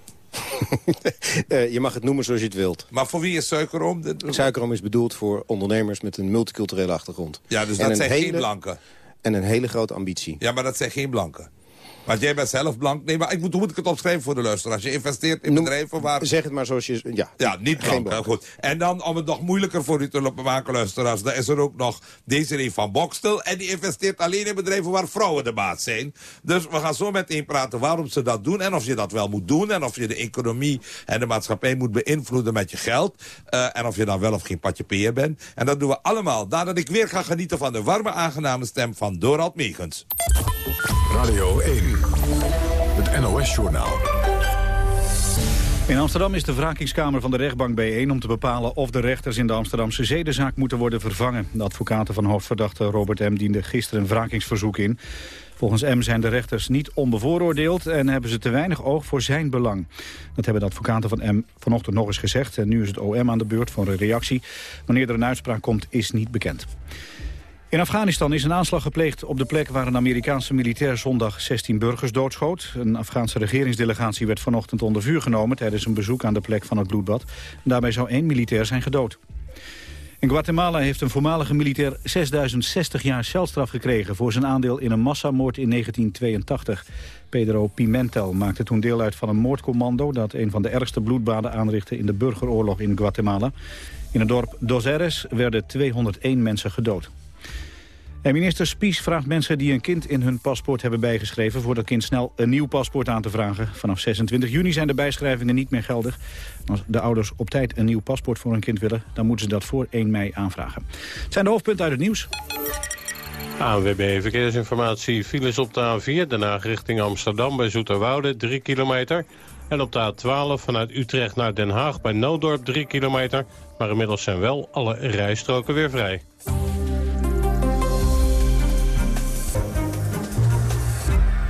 Eh, je mag het noemen zoals je het wilt. Maar voor wie is suikeroom? Suikeroom is bedoeld voor ondernemers met een multiculturele achtergrond. Ja, dus En dat zijn hele- geen blanken. En een hele grote ambitie. Ja, maar dat zijn geen blanken. Want jij bent zelf blank. Nee, maar ik moet, hoe moet ik het opschrijven voor de luisteraars? Je investeert in bedrijven waar... Zeg het maar zoals je... Ja, Ja, niet blank. goed. En dan, om het nog moeilijker voor u te maken, luisteraars... dan is er ook nog Desiree van Bokstel. En die investeert alleen in bedrijven waar vrouwen de baas zijn. Dus we gaan zo meteen praten waarom ze dat doen... en of je dat wel moet doen... en of je de economie en de maatschappij moet beïnvloeden met je geld. Eh, en of je dan wel of geen patje peer bent. En dat doen we allemaal nadat ik weer ga genieten... van de warme, aangename stem van Dorald Megens. Radio 1, het NOS-journaal. In Amsterdam is de wrakingskamer van de rechtbank bijeen om te bepalen of de rechters in de Amsterdamse zedenzaak moeten worden vervangen. De advocaten van hoofdverdachte Robert M. dienden gisteren een wrakingsverzoek in. Volgens M zijn de rechters niet onbevooroordeeld en hebben ze te weinig oog voor zijn belang. Dat hebben de advocaten van M vanochtend nog eens gezegd en nu is het OM aan de beurt voor een reactie. Wanneer er een uitspraak komt is niet bekend. In Afghanistan is een aanslag gepleegd op de plek waar een Amerikaanse militair zondag 16 burgers doodschoot. Een Afghaanse regeringsdelegatie werd vanochtend onder vuur genomen tijdens een bezoek aan de plek van het bloedbad. Daarbij zou één militair zijn gedood. In Guatemala heeft een voormalige militair 6060 jaar celstraf gekregen... voor zijn aandeel in een massamoord in 1982. Pedro Pimentel maakte toen deel uit van een moordcommando... dat een van de ergste bloedbaden aanrichtte in de burgeroorlog in Guatemala. In het dorp Dos Eres werden 201 mensen gedood. Minister Spies vraagt mensen die een kind in hun paspoort hebben bijgeschreven... voor dat kind snel een nieuw paspoort aan te vragen. Vanaf 26 juni zijn de bijschrijvingen niet meer geldig. Als de ouders op tijd een nieuw paspoort voor hun kind willen... dan moeten ze dat voor 1 mei aanvragen. Het zijn de hoofdpunten uit het nieuws. ANWB Verkeersinformatie. Files op de A4, daarna richting Amsterdam bij Zoeterwoude, 3 kilometer. En op de A12 vanuit Utrecht naar Den Haag bij Nooddorp, 3 kilometer. Maar inmiddels zijn wel alle rijstroken weer vrij.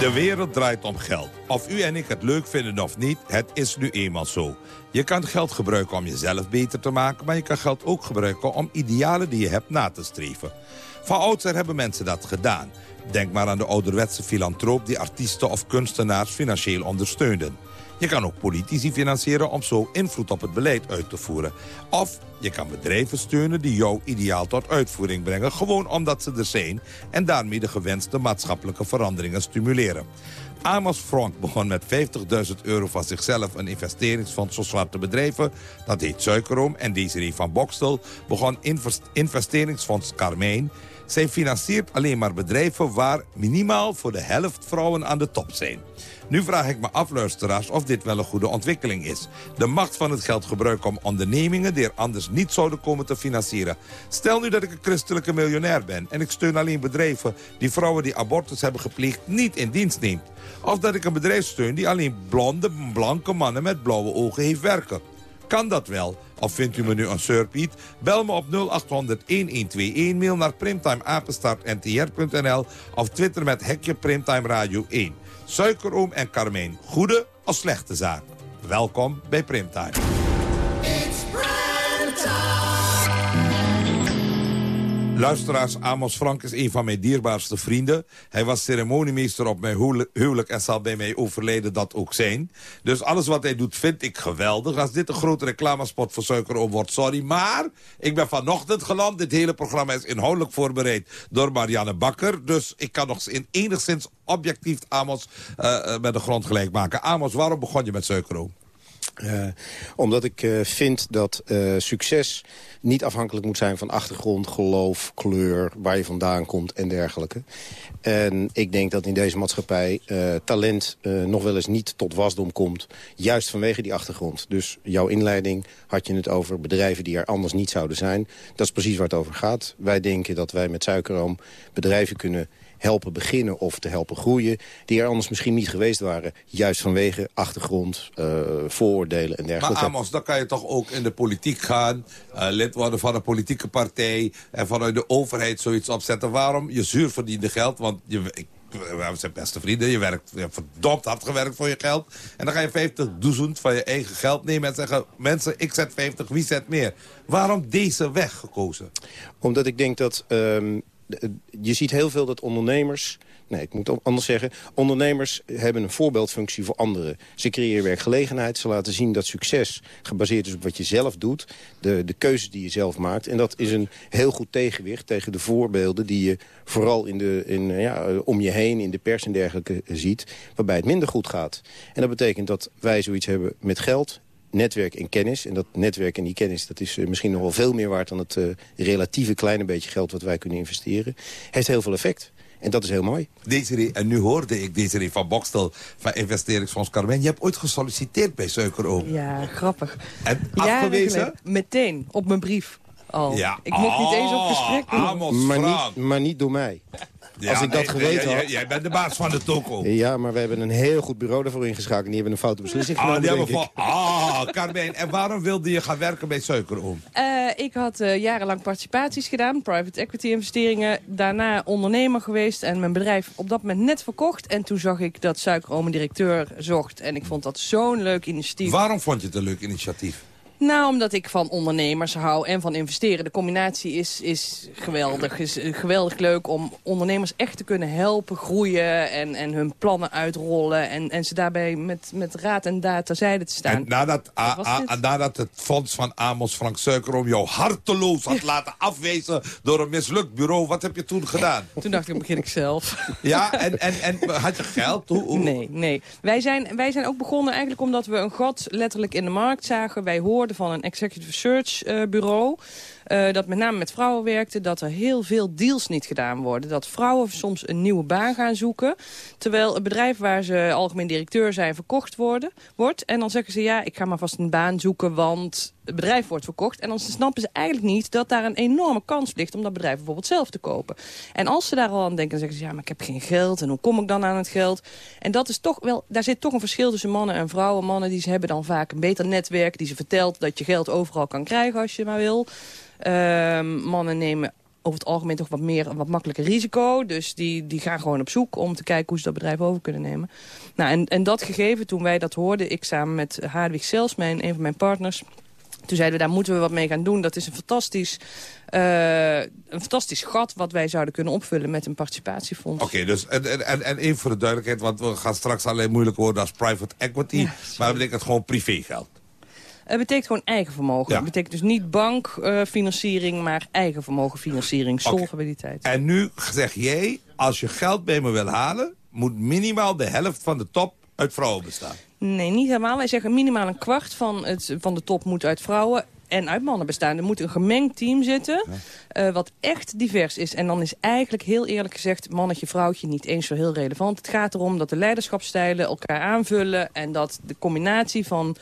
De wereld draait om geld. Of u en ik het leuk vinden of niet, het is nu eenmaal zo. Je kan geld gebruiken om jezelf beter te maken... maar je kan geld ook gebruiken om idealen die je hebt na te streven. Van oudsher hebben mensen dat gedaan. Denk maar aan de ouderwetse filantroop... die artiesten of kunstenaars financieel ondersteunden. Je kan ook politici financieren om zo invloed op het beleid uit te voeren. Of je kan bedrijven steunen die jouw ideaal tot uitvoering brengen... gewoon omdat ze er zijn en daarmee de gewenste maatschappelijke veranderingen stimuleren. Amos Frank begon met 50.000 euro van zichzelf een investeringsfonds voor zwarte bedrijven. Dat heet Suikeroom. En Desiree van Bokstel begon invest- investeringsfonds Carmijn. Zij financiert alleen maar bedrijven waar minimaal voor de helft vrouwen aan de top zijn. Nu vraag ik me af, luisteraars, of dit wel een goede ontwikkeling is. De macht van het geld gebruiken om ondernemingen... die er anders niet zouden komen te financieren. Stel nu dat ik een christelijke miljonair ben... en ik steun alleen bedrijven die vrouwen die abortus hebben gepleegd... niet in dienst neemt. Of dat ik een bedrijf steun die alleen blonde, blanke mannen met blauwe ogen heeft werken. Kan dat wel? Of vindt u me nu een surpiet? Bel me op 0800-1121, mail naar primtimeapenstaartntr.nl... of twitter met hekje Primtime Radio 1. Suikeroom en Carmijn, goede of slechte zaak? Welkom bij Primtime. Luisteraars, Amos Frank is een van mijn dierbaarste vrienden. Hij was ceremoniemeester op mijn huwelijk, en zal bij mij overleden dat ook zijn. Dus alles wat hij doet vind ik geweldig. Als dit een grote reclamespot voor Suikeroom wordt, sorry. Maar ik ben vanochtend geland. Dit hele programma is inhoudelijk voorbereid door Marianne Bakker. Dus ik kan nog in enigszins objectief Amos uh, uh, met de grond gelijk maken. Amos, waarom begon je met Suikeroom? Uh, omdat ik uh, vind dat uh, succes niet afhankelijk moet zijn van achtergrond, geloof, kleur, waar je vandaan komt en dergelijke. En ik denk dat in deze maatschappij talent nog wel eens niet tot wasdom komt, juist vanwege die achtergrond. Dus jouw inleiding had je het over bedrijven die er anders niet zouden zijn. Dat is precies waar het over gaat. Wij denken dat wij met suikeroom bedrijven kunnen helpen beginnen of te helpen groeien... die er anders misschien niet geweest waren. Juist vanwege achtergrond, uh, vooroordelen en dergelijke. Maar Amos, dan kan je toch ook in de politiek gaan... Uh, lid worden van een politieke partij... en vanuit de overheid zoiets opzetten. Waarom? Je zuur verdiende geld, want je, ik, we zijn beste vrienden. Je, werkt, je hebt verdomd hard gewerkt voor je geld. En dan ga je 50 duizend van je eigen geld nemen en zeggen... mensen, ik zet 50, wie zet meer? Waarom deze weg gekozen? Omdat ik denk dat... Um, je ziet heel veel dat ondernemers... Nee, ik moet anders zeggen. Ondernemers hebben een voorbeeldfunctie voor anderen. Ze creëren werkgelegenheid. Ze laten zien dat succes gebaseerd is op wat je zelf doet. De, de keuzes die je zelf maakt. En dat is een heel goed tegenwicht tegen de voorbeelden... die je vooral in de, in, ja, om je heen, in de pers en dergelijke ziet. Waarbij het minder goed gaat. En dat betekent dat wij zoiets hebben met geld netwerk en kennis. En dat netwerk en die kennis dat is uh, misschien nog wel veel meer waard... dan het uh, relatieve kleine beetje geld wat wij kunnen investeren. Heeft heel veel effect. En dat is heel mooi. Desiree, en nu hoorde ik Desiree van Bokstel van investeringsfonds Carmen. Je hebt ooit gesolliciteerd bij Suikeroom. Ja, grappig. En afgewezen? Meteen, op mijn brief al. Ja. Ik mocht niet eens op gesprek. Amos maar, niet, maar niet door mij. Ja, Als ik nee, dat geweten nee, had... Jij bent de baas van de toko. Ja, maar we hebben een heel goed bureau daarvoor ingeschakeld. En die hebben een foute beslissing genomen, ah, die denk hebben ik. van, ah, Carmen. En waarom wilde je gaan werken bij Suikeroom? Uh, ik had uh, jarenlang participaties gedaan, private equity investeringen. Daarna ondernemer geweest en mijn bedrijf op dat moment net verkocht. En toen zag ik dat Suikeroom een directeur zocht. En ik vond dat zo'n leuk initiatief. Waarom vond je het een leuk initiatief? Nou, omdat ik van ondernemers hou en van investeren. De combinatie is, is geweldig. is geweldig leuk om ondernemers echt te kunnen helpen groeien... en, en hun plannen uitrollen en, en ze daarbij met, met raad en daad terzijde te staan. En nadat, a, a, a, nadat het fonds van Amos Frank Suikeroom jou harteloos had laten afwezen... door een mislukt bureau, wat heb je toen gedaan? Toen dacht ik, begin ik zelf. Ja, en, en, en had je geld? Hoe, hoe? Nee, nee. Wij zijn, wij zijn ook begonnen eigenlijk omdat we een gat letterlijk in de markt zagen. Wij hoorden van een executive search uh, bureau... Uh, dat met name met vrouwen werkte, dat er heel veel deals niet gedaan worden. Dat vrouwen soms een nieuwe baan gaan zoeken. Terwijl het bedrijf waar ze algemeen directeur zijn verkocht worden, wordt. En dan zeggen ze, ja, ik ga maar vast een baan zoeken, want het bedrijf wordt verkocht. En dan snappen ze eigenlijk niet dat daar een enorme kans ligt om dat bedrijf bijvoorbeeld zelf te kopen. En als ze daar al aan denken, dan zeggen ze, ja, maar ik heb geen geld. En hoe kom ik dan aan het geld? En dat is toch wel, daar zit toch een verschil tussen mannen en vrouwen. Mannen die hebben dan vaak een beter netwerk, die ze vertelt dat je geld overal kan krijgen als je maar wil. Uh, mannen nemen over het algemeen toch wat meer wat makkelijker risico. Dus die, die gaan gewoon op zoek om te kijken hoe ze dat bedrijf over kunnen nemen. Nou, en, en dat gegeven, toen wij dat hoorden, ik samen met Hadwig Sels, mijn, een van mijn partners... Toen zeiden we, daar moeten we wat mee gaan doen. Dat is een fantastisch, uh, een fantastisch gat wat wij zouden kunnen opvullen met een participatiefonds. Oké, okay, dus en, en, en even voor de duidelijkheid, want we gaan straks alleen moeilijk worden als private equity. Ja, maar dat betekent gewoon privégeld. Het betekent gewoon eigen vermogen. Het ja. betekent dus niet bankfinanciering, uh, maar eigen vermogenfinanciering, solvabiliteit. Okay. En nu zeg jij, als je geld bij me wil halen... moet minimaal de helft van de top uit vrouwen bestaan. Nee, niet helemaal. Wij zeggen minimaal een kwart van, het, van de top moet uit vrouwen. en uit mannen bestaan. Er moet een gemengd team zitten, eh, wat echt divers is. En dan is eigenlijk heel eerlijk gezegd mannetje, vrouwtje niet eens zo heel relevant. Het gaat erom dat de leiderschapsstijlen elkaar aanvullen... en dat de combinatie van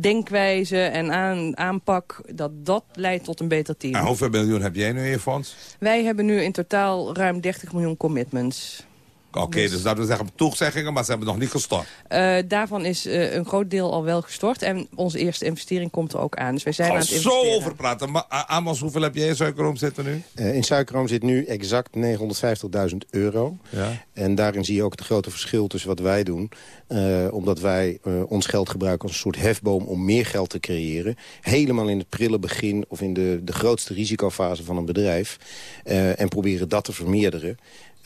denkwijze en aan, aanpak... dat dat leidt tot een beter team. En hoeveel miljoen heb jij nu in je fonds? Wij hebben nu in totaal ruim 30 miljoen commitments. Oké, dus dat wil zeggen toezeggingen, maar ze hebben nog niet gestort. Eh, daarvan is eh, een groot deel al wel gestort. En onze eerste investering komt er ook aan. Dus wij zijn aan het we zo investeren. over praten. Maar, Amos, hoeveel heb jij in suikeroom zitten nu? Eh, in suikerroom zit nu exact 950.000 euro. Ja. En daarin zie je ook het grote verschil tussen wat wij doen. Eh, omdat wij eh, ons geld gebruiken als een soort hefboom om meer geld te creëren. Helemaal in het prille begin of in de, de grootste risicofase van een bedrijf. Eh, en proberen dat te vermeerderen.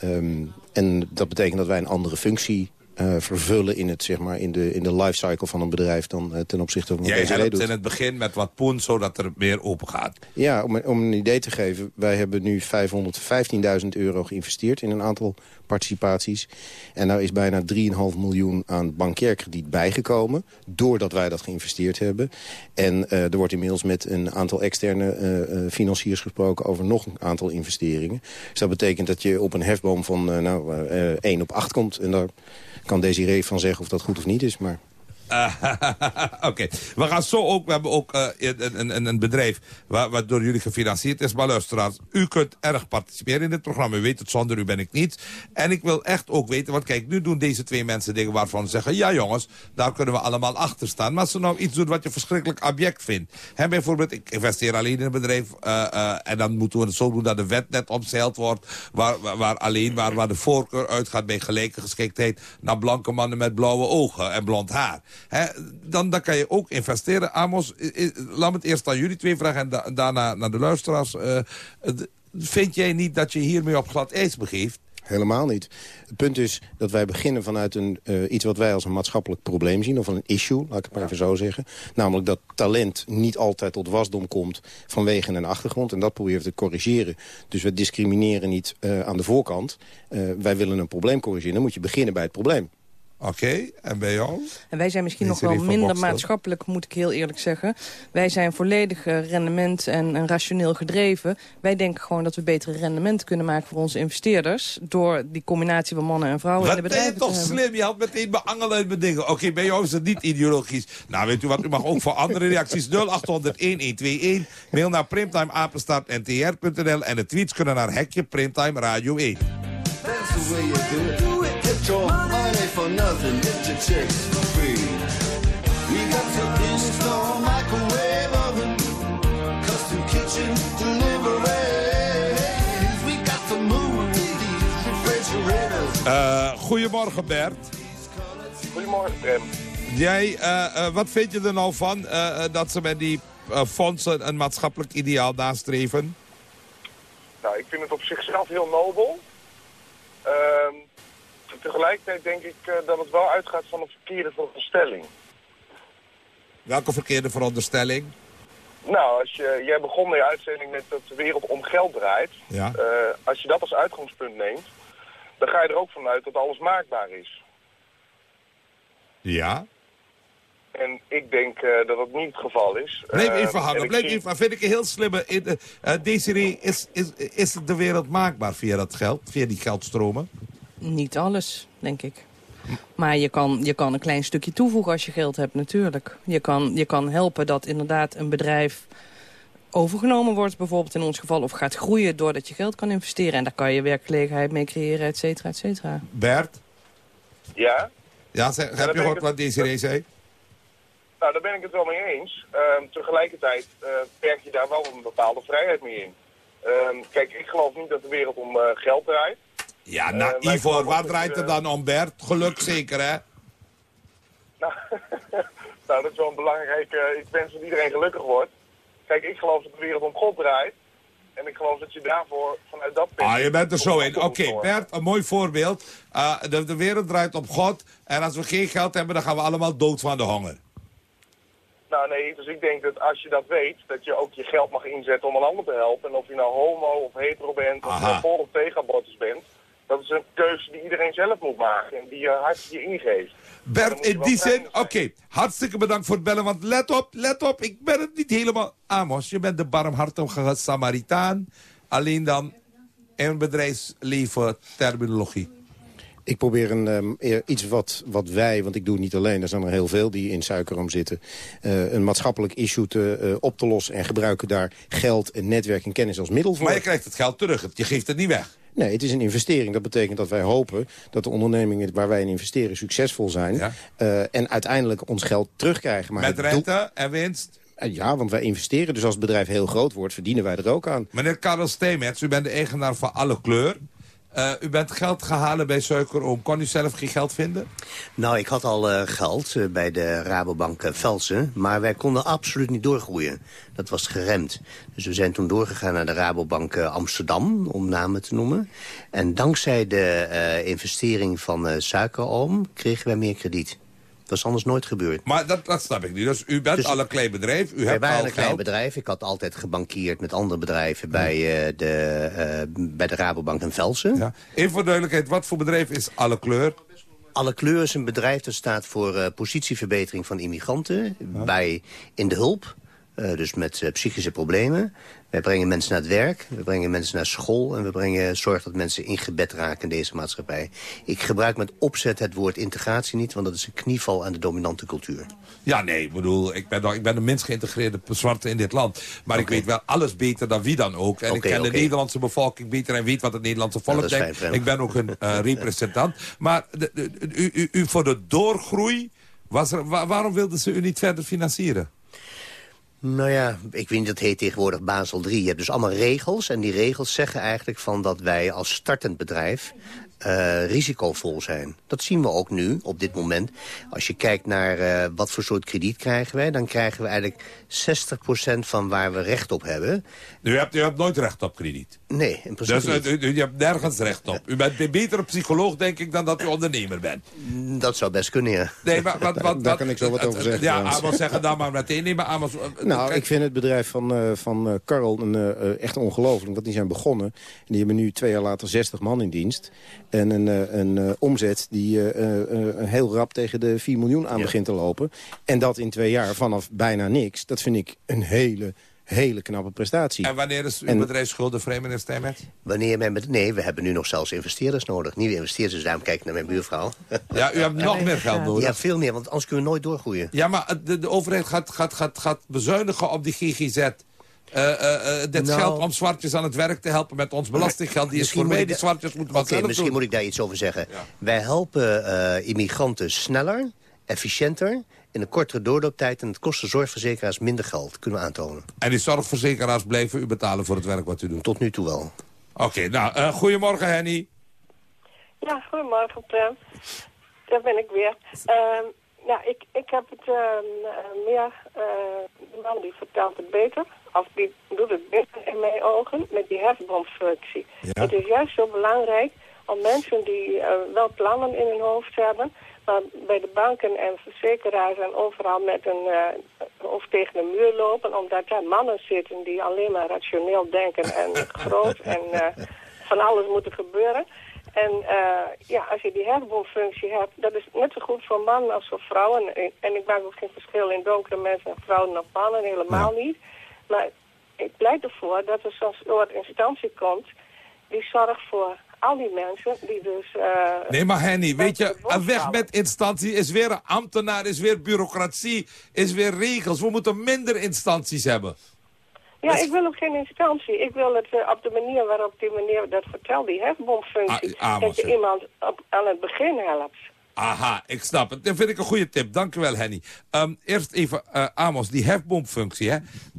Ehm, en dat betekent dat wij een andere functie eh, vervullen in, het, zeg maar, in, de, in de lifecycle van een bedrijf... dan eh, ten opzichte van wat Jij helpt doet. in het begin met wat poen, zodat er meer open gaat. Ja, om, om een idee te geven. Wij hebben nu 515.000 euro geïnvesteerd in een aantal participaties. En daar is bijna 3,5 miljoen aan bankair krediet bijgekomen. Doordat wij dat geïnvesteerd hebben. En eh, er wordt inmiddels met een aantal externe financiers gesproken over nog een aantal investeringen. Dus dat betekent dat je op een hefboom van nou, eh, 1 op 8 komt. En daar kan Desiree van zeggen of dat goed of niet is. Maar Oké, we gaan zo ook, we hebben ook eh, een, een, een- bedrijf waar, wat door jullie gefinancierd is. Maar luisteraars, u kunt erg participeren in dit programma. U weet het, zonder u ben ik niet. En ik wil echt ook weten, want kijk, nu doen deze twee mensen dingen waarvan ze zeggen... ja jongens, daar kunnen we allemaal achter staan. Maar als ze nou iets doen wat je verschrikkelijk abject vindt. Hè, bijvoorbeeld, ik investeer alleen in een bedrijf... eh, eh, en dan moeten we het zo doen dat de wet net omzeild wordt... waar, waar, waar alleen waar, waar de voorkeur uitgaat bij gelijke geschiktheid... naar blanke mannen met blauwe ogen en blond haar. Dan, dan kan je ook investeren. Amos, laat me het eerst aan jullie twee vragen... en da- daarna naar de luisteraars. Eh, vind jij niet dat je hiermee op glad ijs begeeft? Helemaal niet. Het punt is dat wij beginnen vanuit een, eh, iets wat wij als een maatschappelijk probleem zien. Of een issue, laat ik het maar even zo zeggen. Namelijk dat talent niet altijd tot wasdom komt vanwege een achtergrond. En dat proberen we te corrigeren. Dus we discrimineren niet eh, aan de voorkant. Wij willen een probleem corrigeren. Dan moet je beginnen bij het probleem. Oké, en bij jou? En wij zijn misschien nog wel minder Bokstel. maatschappelijk, moet ik heel eerlijk zeggen. Wij zijn volledig eh, rendement en, en rationeel gedreven. Wij denken gewoon dat we betere rendement kunnen maken voor onze investeerders... door die combinatie van mannen en vrouwen in Wat de ben je bedrijven toch te slim? Je had meteen beangelen uit mijn dingen. Oké, bij jou is het niet ideologisch. Nou, weet u wat? U mag ook voor andere reacties 0800-1121. Mail naar primtimeapenstaartntr.nl en de tweets kunnen naar hekje Primtime Radio 1. The your money for nothing. Get your checks for free. We got to install microwave oven, custom kitchen deliveries. We got to move these refrigerators. Eh, goedemorgen Bert. Goedemorgen, Prem. Jij, eh, eh, wat vind je er nou van dat ze met die fondsen een maatschappelijk ideaal nastreven? Nou, ik vind het op zichzelf heel nobel. Ehm, tegelijkertijd denk ik eh, dat het wel uitgaat van een verkeerde veronderstelling. Welke verkeerde veronderstelling? Nou, als je, jij begon je uitzending met dat de wereld om geld draait. Ja. Eh, als je dat als uitgangspunt neemt, dan ga je er ook vanuit dat alles maakbaar is. Ja. En ik denk eh, dat dat niet het geval is. Blijf even en hangen, blijf zie- even hangen. Vind ik een heel slimme... in- Desiree, is, is, is de wereld maakbaar via dat geld? Via die geldstromen? Niet alles, denk ik. Maar je kan, je kan een klein stukje toevoegen als je geld hebt, natuurlijk. Je kan, je kan helpen dat inderdaad een bedrijf overgenomen wordt, bijvoorbeeld in ons geval, of gaat groeien doordat je geld kan investeren. En daar kan je werkgelegenheid mee creëren, et cetera, et cetera. Bert? Ja? Ja, zeg- heb je gehoord wat het- Desiree zei? Nou, daar ben ik het wel mee eens. Ehm, tegelijkertijd eh perk je daar wel een bepaalde vrijheid mee in. Ehm, kijk, ik geloof niet dat de wereld om eh, geld draait. Ja, Eh, nou, wij Ivor, waar draait het eh, dan om, Bert? Geluk zeker, hè? Nou, dat is wel een belangrijk... eh, ik wens dat iedereen gelukkig wordt. Kijk, ik geloof dat de wereld om God draait. En ik geloof dat je daarvoor vanuit dat punt... Ah, je bent er zo in. Oké, Bert, een mooi voorbeeld. Uh, de, de wereld draait op God. En als we geen geld hebben, dan gaan we allemaal dood van de honger. Nou nee, dus ik denk dat als je dat weet, dat je ook je geld mag inzetten om een ander te helpen. En of je nou homo of hetero bent, of Aha. voor of tegen abortus bent, Dat is een keuze die iedereen zelf moet maken en die je hart je ingeeft. Bert, in die zin, oké, hartstikke bedankt voor het bellen. Want let op, let op, ik ben het niet helemaal... Amos, je bent de barmhartige Samaritaan. Alleen dan in bedrijfsleven terminologie. Ik probeer een, ehm, iets wat, wat wij, want ik doe het niet alleen... er zijn er heel veel die in suikerom zitten... eh, een maatschappelijk issue te, eh, op te lossen... en gebruiken daar geld en netwerk en kennis als middel voor. Maar je krijgt het geld terug, je geeft het niet weg. Nee, het is een investering. Dat betekent dat wij hopen dat de ondernemingen waar wij in investeren succesvol zijn. eh, en uiteindelijk ons geld terugkrijgen. Maar Met rente en winst. Ja, want wij investeren. Dus als het bedrijf heel groot wordt, verdienen wij er ook aan. Meneer Karel Steemets, u bent de eigenaar van Alle Kleur. Eh, u bent geld gehaald bij Suikeroom. Kon u zelf geen geld vinden? Nou, ik had al eh, geld eh, bij de Rabobank Velsen, maar wij konden absoluut niet doorgroeien. Dat was geremd. Dus we zijn toen doorgegaan naar de Rabobank Amsterdam, om namen te noemen. En dankzij de investering van Suikeroom kregen wij meer krediet. Dat is anders nooit gebeurd. Maar dat, dat snap ik niet. Dus u bent Dus- al een klein bedrijf. U hebt al een klein bedrijf. Ik had altijd gebankierd met andere bedrijven bij, eh, de, eh, bij de Rabobank in Velsen. Ja. Even voor duidelijkheid, wat voor bedrijf is Alle Kleur? Alle Kleur is een bedrijf dat staat voor eh, positieverbetering van immigranten bij, in de hulp. Eh, dus met eh, psychische problemen. Wij brengen mensen naar het werk, we brengen mensen naar school... en we brengen zorg dat mensen ingebed raken in deze maatschappij. Ik gebruik met opzet het woord integratie niet... want dat is een knieval aan de dominante cultuur. Ja, nee, ik bedoel, ik ben, nog- ik ben de minst geïntegreerde zwarte in dit land. Maar ik weet wel alles beter dan wie dan ook. En ik ken de. Nederlandse bevolking beter en weet wat het Nederlandse volk is denkt. fijn, ik ben ook een eh, representant. Maar de, de- u, u, u voor de doorgroei, was er, wa- waarom wilden ze u niet verder financieren? Nou ja, ik weet niet, dat heet tegenwoordig Basel 3. Je hebt dus allemaal regels. En die regels zeggen eigenlijk van dat wij als startend bedrijf eh, risicovol zijn. Dat zien we ook nu, op dit moment. Als je kijkt naar eh, wat voor soort krediet krijgen wij... dan krijgen we eigenlijk 60% van waar we recht op hebben. U hebt, u hebt nooit recht op krediet. Nee, in principe Dus niet. u, u- u hebt nergens recht op. U bent een betere psycholoog, denk ik, dan dat u ondernemer bent. Dat zou best kunnen, ja. Nee, maar wat, wat, Daar kan ik zo wat over zeggen, Ja. Amos zeggen dan maar meteen. Nee, maar Amos... eh, Nou, kijk, ik vind het bedrijf van, eh van eh, Karel een, eh, eh, echt ongelooflijk. Want die zijn begonnen. En die hebben nu twee jaar later 60 man in dienst. En een, eh, een eh, omzet die eh, heel rap tegen de 4 miljoen aan begint te lopen. En dat in twee jaar vanaf bijna niks. Dat vind ik een hele, hele knappe prestatie. En wanneer is uw En- bedrijf schuldenvrij, meneer Steinmetz? Wanneer men met, nee, we hebben nu nog zelfs investeerders nodig. Nieuwe investeerders, dus daarom kijk ik naar mijn buurvrouw. Ja, u hebt nog meer geld nodig. Ja, veel meer, want anders kunnen we nooit doorgroeien. Ja, maar de, de overheid gaat, gaat, gaat, gaat bezuinigen op die GGZ. Eh, eh, eh, dit Nou- geld om zwartjes aan het werk te helpen met ons belastinggeld. Die is voor mij, die zwartjes moeten wat misschien doen. moet ik daar iets over zeggen. Wij helpen eh, immigranten sneller, efficiënter, in een kortere doorlooptijd... en het kost de zorgverzekeraars minder geld, kunnen we aantonen. En die zorgverzekeraars blijven u betalen voor het werk wat u doet? Tot nu toe wel. Oké, nou, eh, goedemorgen Henny. Ja, goedemorgen, Prem. Daar ben ik weer. Ehm ja, ik, ik heb het ehm, eh, meer... eh, de man die vertelt het beter. Of die doet het beter in mijn ogen met die hefboomfunctie. Het is juist zo belangrijk om mensen die eh, wel plannen in hun hoofd hebben... maar bij de banken en verzekeraars en overal met een eh, hoofd tegen de muur lopen... omdat daar mannen zitten die alleen maar rationeel denken en groot en eh, van alles moet er gebeuren... En ja, als je die hefboomfunctie hebt, dat is net zo goed voor mannen als voor vrouwen. En, en ik maak ook geen verschil in donkere mensen en vrouwen of mannen, helemaal niet. Maar ik pleit ervoor dat er zo'n soort instantie komt die zorgt voor al die mensen die dus... eh, Nee, maar Henny, weet je, een weg met instantie is weer een ambtenaar, is weer bureaucratie, is weer regels. We moeten minder instanties hebben. Ja, ik wil ook geen instantie. Ik wil het eh, op de manier waarop die meneer dat vertelt, die hefboomfunctie. Ah, ah, dat je iemand op, aan het begin helpt. Aha, ik snap het. Dat vind ik een goede tip. Dank u wel, Henny. Ehm, eerst even, eh, Amos, die hefboomfunctie.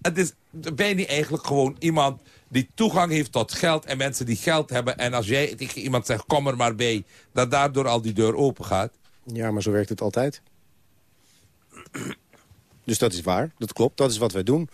Het is, ben je eigenlijk gewoon iemand die toegang heeft tot geld... en mensen die geld hebben. En als jij tegen iemand zegt, kom er maar bij... dat daardoor al die deur open gaat. Ja, maar zo werkt het altijd. Dus dat is waar, dat klopt, dat is wat wij doen.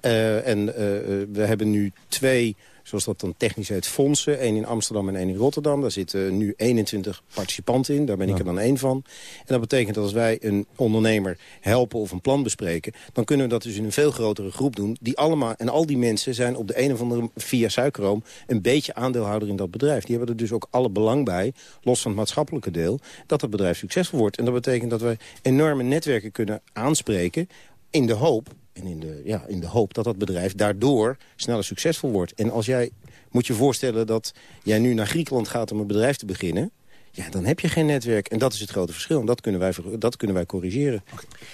Eh, en eh, we hebben nu twee zoals dat dan technisch heet, fondsen. één in Amsterdam en één in Rotterdam. Daar zitten nu 21 participanten in. Daar ben ik er dan één van. En dat betekent dat als wij een ondernemer helpen of een plan bespreken... dan kunnen we dat dus in een veel grotere groep doen. Die allemaal, en al die mensen zijn op de een of andere via suikeroom... een beetje aandeelhouder in dat bedrijf. Die hebben er dus ook alle belang bij, los van het maatschappelijke deel... dat het bedrijf succesvol wordt. En dat betekent dat wij enorme netwerken kunnen aanspreken... in de hoop en in de, ja, in de hoop dat dat bedrijf daardoor sneller succesvol wordt. En als jij moet je voorstellen dat jij nu naar Griekenland gaat om een bedrijf te beginnen... Ja, dan heb je geen netwerk. En dat is het grote verschil. En dat kunnen wij, dat kunnen wij corrigeren.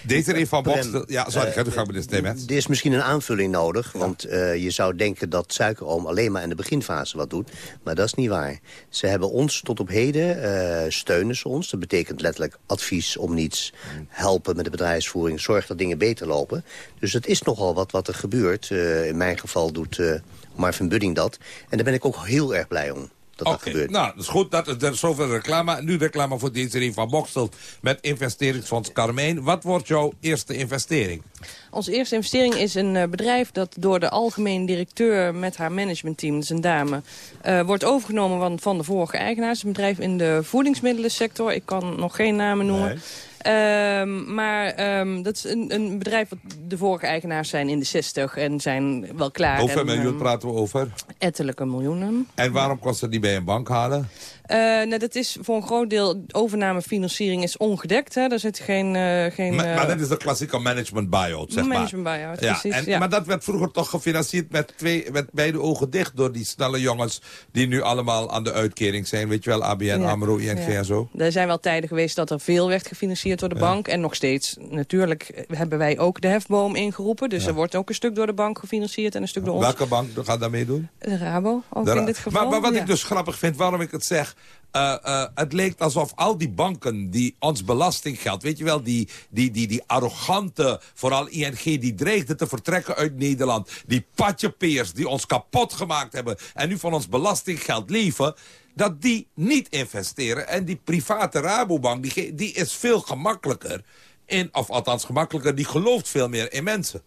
Deze van Prem, Bokstel... Ja, sorry, eh, ga ga met de stem. Er is misschien een aanvulling nodig. Want eh, je zou denken dat suikeroom alleen maar in de beginfase wat doet. Maar dat is niet waar. Ze hebben ons tot op heden, eh, steunen ze ons. Dat betekent letterlijk advies om niets. Helpen met de bedrijfsvoering. Zorg dat dingen beter lopen. Dus het is nogal wat wat er gebeurt. Eh, in mijn geval doet eh, Marvin Budding dat. En daar ben ik ook heel erg blij om. Dat dat Oké, gebeurt. nou, dat is goed. Dat is, er is zoveel reclame. Nu reclame voor deze van Bokstel met investeringsfonds Carmeen. Wat wordt jouw eerste investering? Onze eerste investering is een eh, bedrijf dat door de algemeen directeur met haar managementteam, dat is een dame, eh, wordt overgenomen van, van de vorige eigenaar. Het is een bedrijf in de voedingsmiddelsector. Ik kan nog geen namen noemen. Ehm, maar ehm, dat is een, een bedrijf wat de vorige eigenaars zijn in de 60 en zijn wel klaar. Hoeveel en, miljoen ehm, praten we over? Ettelijke miljoenen. En waarom kon ze die bij een bank halen? Eh, nou, dat is voor een groot deel, overnamefinanciering is ongedekt. Hè? Daar zit geen... eh, geen maar, eh, maar dat is de klassieke management buyout, zeg maar. Management buyout, ja, precies, En, ja. Maar dat werd vroeger toch gefinancierd met, twee, met beide ogen dicht... door die snelle jongens die nu allemaal aan de uitkering zijn. Weet je wel, ABN, Ja, AMRO, ING ja. en zo. Er zijn wel tijden geweest dat er veel werd gefinancierd door de bank. En nog steeds, natuurlijk, hebben wij ook de hefboom ingeroepen. Dus er wordt ook een stuk door de bank gefinancierd en een stuk door ons. Welke bank gaat daarmee doen? De Rabo, ook in dit geval. Maar, maar wat ik dus grappig vind, waarom ik het zeg... eh, eh, het leek alsof al die banken die ons belastinggeld... weet je wel, die, die, die, die arrogante, vooral ING... die dreigde te vertrekken uit Nederland. Die patjepeers die ons kapot gemaakt hebben... en nu van ons belastinggeld leven... dat die niet investeren. En die private Rabobank, die, die is veel gemakkelijker... In, of althans gemakkelijker, die gelooft veel meer in mensen.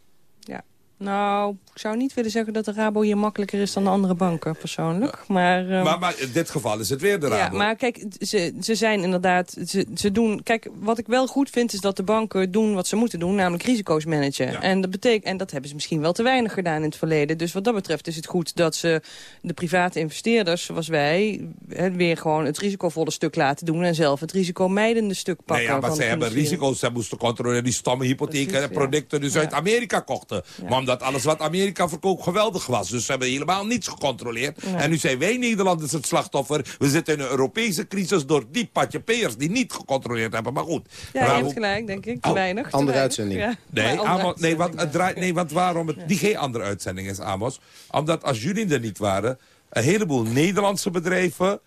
Ja. Nou, ik zou niet willen zeggen dat de Rabo hier makkelijker is dan de andere banken, persoonlijk. Maar, ehm, Maar, maar in dit geval is het weer de Ja, Rabo. maar kijk, ze, ze zijn inderdaad... Ze, ze doen, kijk, wat ik wel goed vind is dat de banken doen wat ze moeten doen... namelijk risico's managen. En, dat betekent, en dat hebben ze misschien wel te weinig gedaan in het verleden. Dus wat dat betreft is het goed dat ze de private investeerders... zoals wij, hè, weer gewoon het risicovolle stuk laten doen... en zelf het risicomijdende stuk pakken. Nee, ja, maar ze hebben risico's. Ze moesten controleren die stomme hypotheken en ja. producten dus Ja. uit Amerika kochten. Ja. Maar omdat alles wat Amerika verkoopt geweldig was. Dus ze hebben helemaal niets gecontroleerd. Ja. En nu zijn wij Nederlanders het slachtoffer. We zitten in een Europese crisis door die patjepeers die niet gecontroleerd hebben. Maar goed. Ja, je hebt gelijk, denk ik. Te Oh, weinig. te andere weinig. uitzending. Ja, Nee, Amos, nee, want, het draait, nee, want waarom het die geen andere uitzending is, Amos? Omdat als jullie er niet waren... een heleboel Nederlandse bedrijven...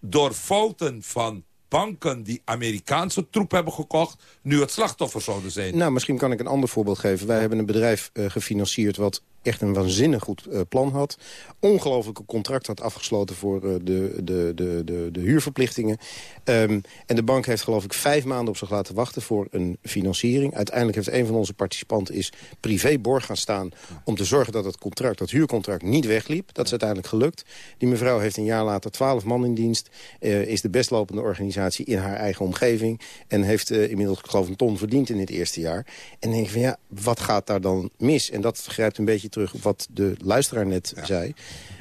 door fouten van banken die Amerikaanse troep hebben gekocht... nu het slachtoffer zouden zijn. Nou, misschien kan ik een ander voorbeeld geven. Wij hebben een bedrijf eh, gefinancierd wat echt een waanzinnig goed eh, plan had. Ongelooflijke contract had afgesloten voor eh, de, de, de, de, de huurverplichtingen. Ehm, en de bank heeft geloof ik vijf maanden op zich laten wachten voor een financiering. Uiteindelijk heeft een van onze participanten is privé borg gaan staan... om te zorgen dat het contract, dat huurcontract niet wegliep. Dat is uiteindelijk gelukt. Die mevrouw heeft een jaar later twaalf man in dienst. eh, is de bestlopende organisatie in haar eigen omgeving. En heeft eh, inmiddels geloof ik een ton verdiend in het eerste jaar. En denk je van ja, wat gaat daar dan mis? En dat grijpt een beetje terug op wat de luisteraar net zei.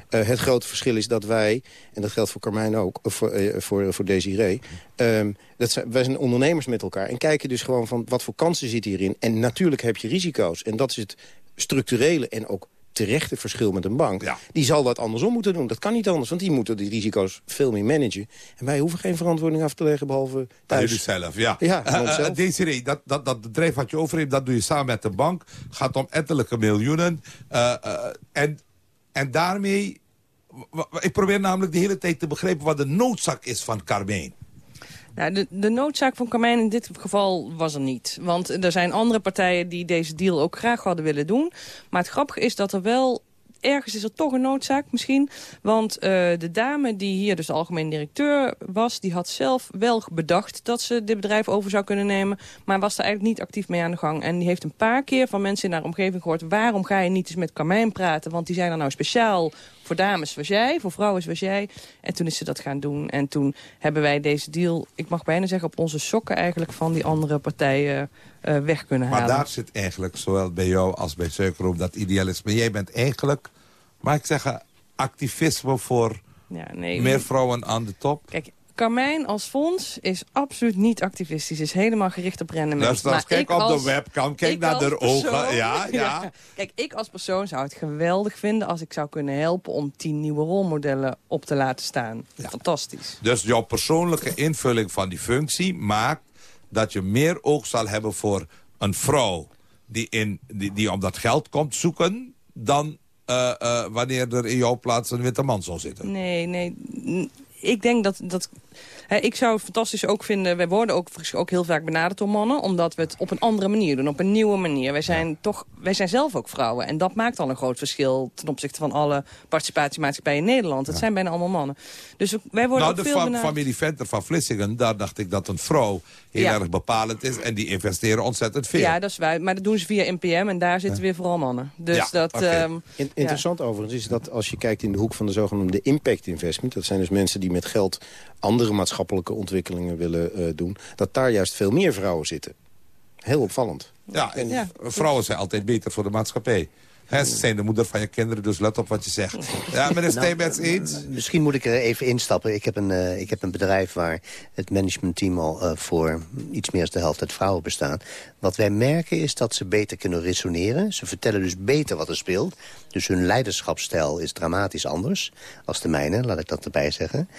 Eh, het grote verschil is dat wij, en dat geldt voor Carmijn ook, of voor, eh, voor, voor Desiree... ehm, dat zijn, wij zijn ondernemers met elkaar en kijken dus gewoon van wat voor kansen zitten hierin. En natuurlijk heb je risico's. En dat is het structurele en ook terechte verschil met een bank. Die zal dat andersom moeten doen. Dat kan niet anders, want die moeten die risico's veel meer managen. En wij hoeven geen verantwoording af te leggen, behalve thuis. Jullie zelf, ja. Ja, Desiree, dat, dat, dat bedrijf wat je overneemt, dat doe je samen met de bank. Gaat om ettelijke miljoenen. Eh, en, en daarmee... Ik probeer namelijk de hele tijd te begrijpen wat de noodzaak is van Carmeen. Nou, de, noodzaak van Carmijn in dit geval was er niet. Want er zijn andere partijen die deze deal ook graag hadden willen doen. Maar het grappige is dat er wel... Ergens is er toch een noodzaak misschien. Want eh, de dame die hier dus de algemeen directeur was... die had zelf wel bedacht dat ze dit bedrijf over zou kunnen nemen... maar was er eigenlijk niet actief mee aan de gang. En die heeft een paar keer van mensen in haar omgeving gehoord... waarom ga je niet eens met Carmijn praten? Want die zijn er nou speciaal voor dames zoals jij, voor vrouwen zoals jij. En toen is ze dat gaan doen. En toen hebben wij deze deal, ik mag bijna zeggen... op onze sokken eigenlijk van die andere partijen eh, weg kunnen halen. Maar daar zit eigenlijk, zowel bij jou als bij Suikerroom, dat idealisme. Jij bent eigenlijk, mag ik zeggen, activisme voor Ja, nee, meer vrouwen aan de top. Kijk, Carmijn als fonds is absoluut niet activistisch. Is helemaal gericht op rendement. Maar kijk op de webcam, kijk naar de ogen. Ja, ja. Kijk, ik als persoon zou het geweldig vinden... als ik zou kunnen helpen om tien nieuwe rolmodellen op te laten staan. Fantastisch. Dus jouw persoonlijke invulling van die functie maakt dat je meer oog zal hebben voor een vrouw die, in, die, die om dat geld komt zoeken... dan eh, eh, wanneer er in jouw plaats een witte man zou zitten. Nee, nee. Ik denk dat... dat hè, ik zou het fantastisch ook vinden... Wij worden ook, ook heel vaak benaderd door mannen... omdat we het op een andere manier doen. Op een nieuwe manier. Wij zijn, toch, wij zijn zelf ook vrouwen. En dat maakt al een groot verschil... ten opzichte van alle participatiemaatschappijen in Nederland. Het zijn bijna allemaal mannen. Dus wij worden Nou, ook de veel benaderd. familie Venter van Vlissingen, daar dacht ik dat een vrouw heel Ja. erg bepalend is. En die investeren ontzettend veel. Ja, dat is waar. Maar dat doen ze via NPM en daar zitten weer vooral mannen. Dus Ja, dat... oké. ehm, In- interessant overigens is dat als je kijkt in de hoek van de zogenoemde impact investment... dat zijn dus mensen die met geld andere maatschappelijke ontwikkelingen willen eh, doen... dat daar juist veel meer vrouwen zitten. Heel opvallend. Ja, en vrouwen zijn altijd beter voor de maatschappij. Hè, ze zijn de moeder van je kinderen, dus let op wat je zegt. Ja, meneer Steenbets eens? Nou, Misschien moet ik er even instappen. Ik heb een, eh, ik heb een bedrijf waar het managementteam al eh, voor iets meer dan de helft uit vrouwen bestaat. Wat wij merken is dat ze beter kunnen resoneren. Ze vertellen dus beter wat er speelt. Dus hun leiderschapsstijl is dramatisch anders als de mijne, laat ik dat erbij zeggen.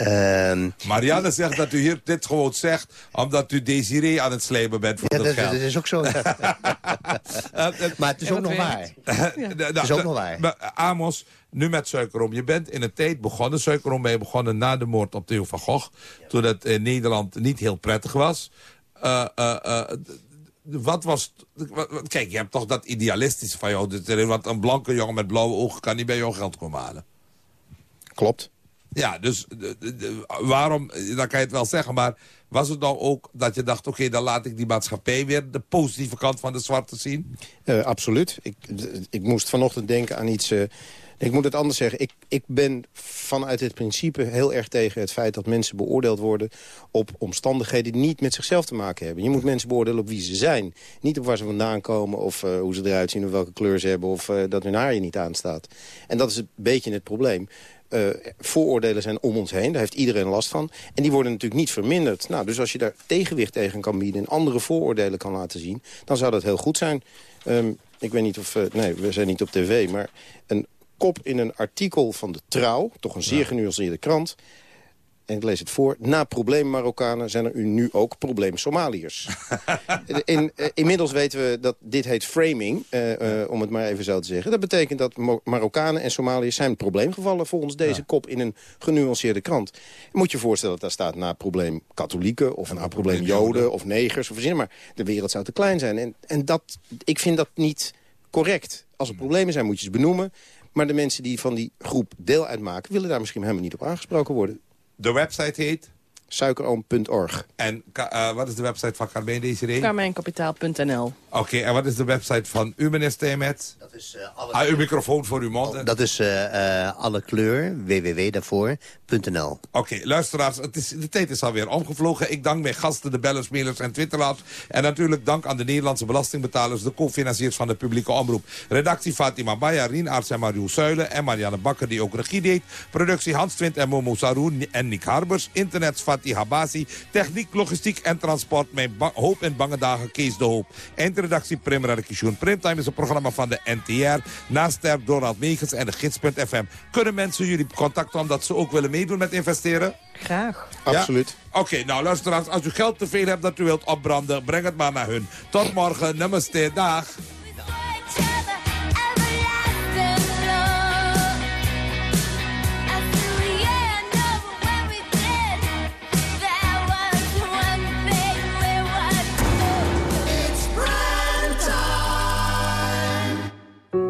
Ehm, Marianne zegt dat u hier dit gewoon zegt... omdat u Desiree aan het slijmen bent voor ja, dat, dat, geld. dat is ook zo. maar het is ook nog waar. Het is ook nog waar. Amos, nu met Suikerom. Je bent in een tijd begonnen, Suikerom ben je begonnen na de moord op Theo van Gogh. Toen het in Nederland niet heel prettig was. Eh, eh, eh, wat was... wat- Kijk, je hebt toch dat idealistische van jou. Wat een blanke jongen met blauwe ogen kan niet bij jou geld komen halen. Klopt. Ja, dus de- waarom, dan kan je het wel zeggen, maar was het nou ook dat je dacht... oké, dan laat ik die maatschappij weer de positieve kant van de zwarte zien? Eh, absoluut. Ik, ik moest vanochtend denken aan iets... eh, ik moet het anders zeggen. Ik, ik ben vanuit het principe heel erg tegen het feit... dat mensen beoordeeld worden op omstandigheden... die niet met zichzelf te maken hebben. Je moet mensen beoordelen op wie ze zijn. Niet op waar ze vandaan komen of eh, hoe ze eruit zien... of welke kleur ze hebben of dat hun haar je niet aanstaat. En dat is een beetje het probleem. Eh, vooroordelen zijn om ons heen, daar heeft iedereen last van. En die worden natuurlijk niet verminderd. Nou, dus als je daar tegenwicht tegen kan bieden... en andere vooroordelen kan laten zien, dan zou dat heel goed zijn. Ehm, ik weet niet of... eh, nee, we zijn niet op tv, maar een kop in een artikel van de Trouw... toch een zeer genuanceerde krant... En ik lees het voor. Na probleem Marokkanen zijn er nu ook probleem Somaliërs. In, eh, inmiddels weten we dat dit heet framing, eh, eh, om het maar even zo te zeggen. Dat betekent dat Marokkanen en Somaliërs zijn probleemgevallen... volgens deze kop in een genuanceerde krant. Moet je voorstellen dat daar staat na probleem katholieken... of na probleem joden of negers, of verzin maar. De wereld zou te klein zijn. En, en dat, ik vind dat niet correct. Als er problemen zijn, moet je ze benoemen. Maar de mensen die van die groep deel uitmaken... willen daar misschien helemaal niet op aangesproken worden. De website heet? Suikeroom.org. En eh, wat is de website van Carmeen Desiree? Carmijnkapitaal.nl Oké, en wat is de website van u, meneer? Dat is alle... Ah, uw microfoon voor uw mond. Dat is eh, eh, alle kleur, www daarvoor.nl. Oké, luisteraars, het is, de tijd is alweer omgevlogen. Ik dank mijn gasten, de bellers, mailers en twitteraars. En natuurlijk dank aan de Nederlandse belastingbetalers... de co-financiers van de publieke omroep. Redactie Fatima Baya, Rien Arts en Mario Zuilen... en Marianne Bakker, die ook regie deed. Productie Hans Twint en Momo Saroen en Nick Harbers. Internet Fatih Habasi. Techniek, logistiek en transport. Mijn hoop en bange dagen, Kees de Hoop. Eindredactie Prim Radikishun. Primtime is een programma van de NTR. Naast Ster, Donald Megens en de Gids.fm. Kunnen mensen jullie contacten omdat ze ook willen meedoen met investeren? Graag. Absoluut. Oké, nou luisteraars, als u geld te veel hebt dat u wilt opbranden, breng het maar naar hun. Tot morgen, namaste, dag.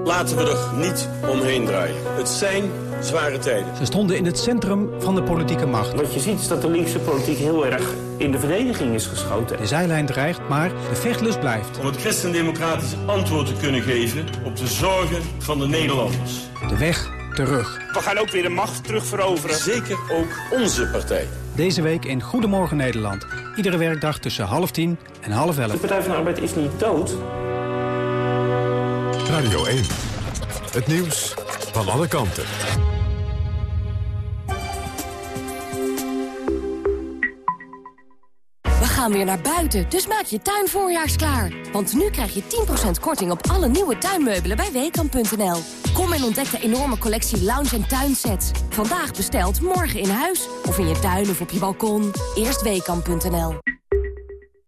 Laten we er niet omheen draaien. Het zijn zware tijden. Ze stonden in het centrum van de politieke macht. Wat je ziet is dat de linkse politiek heel erg in de verdediging is geschoten. De zijlijn dreigt, maar de vechtlust blijft. Om het christendemocratisch antwoord te kunnen geven op de zorgen van de Nederlanders. De weg terug. We gaan ook weer de macht terugveroveren. Zeker ook onze partij. Deze week in Goedemorgen Nederland. Iedere werkdag tussen half tien en half elf. De Partij van de Arbeid is niet dood. Radio 1. Het nieuws van alle kanten. We gaan weer naar buiten, dus maak je tuin voorjaarsklaar. Want nu krijg je 10% korting op alle nieuwe tuinmeubelen bij Weekamp.nl. Kom en ontdek de enorme collectie lounge- en tuinsets. Vandaag besteld, morgen in huis. Of in je tuin of op je balkon. Eerst Weekamp.nl.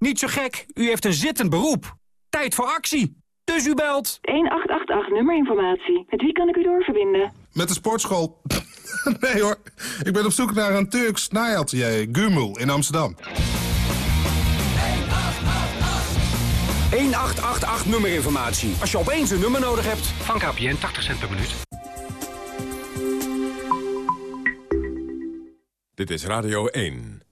Niet zo gek, u heeft een zittend beroep. Tijd voor actie. Dus u belt. 1888 nummerinformatie. Met wie kan ik u doorverbinden? Met de sportschool. nee hoor, ik ben op zoek naar een Turks naaiatelier, Gumul, in Amsterdam. 1888 nummerinformatie. Als je opeens een nummer nodig hebt. Van KPN 80 cent per minuut. Dit is Radio 1.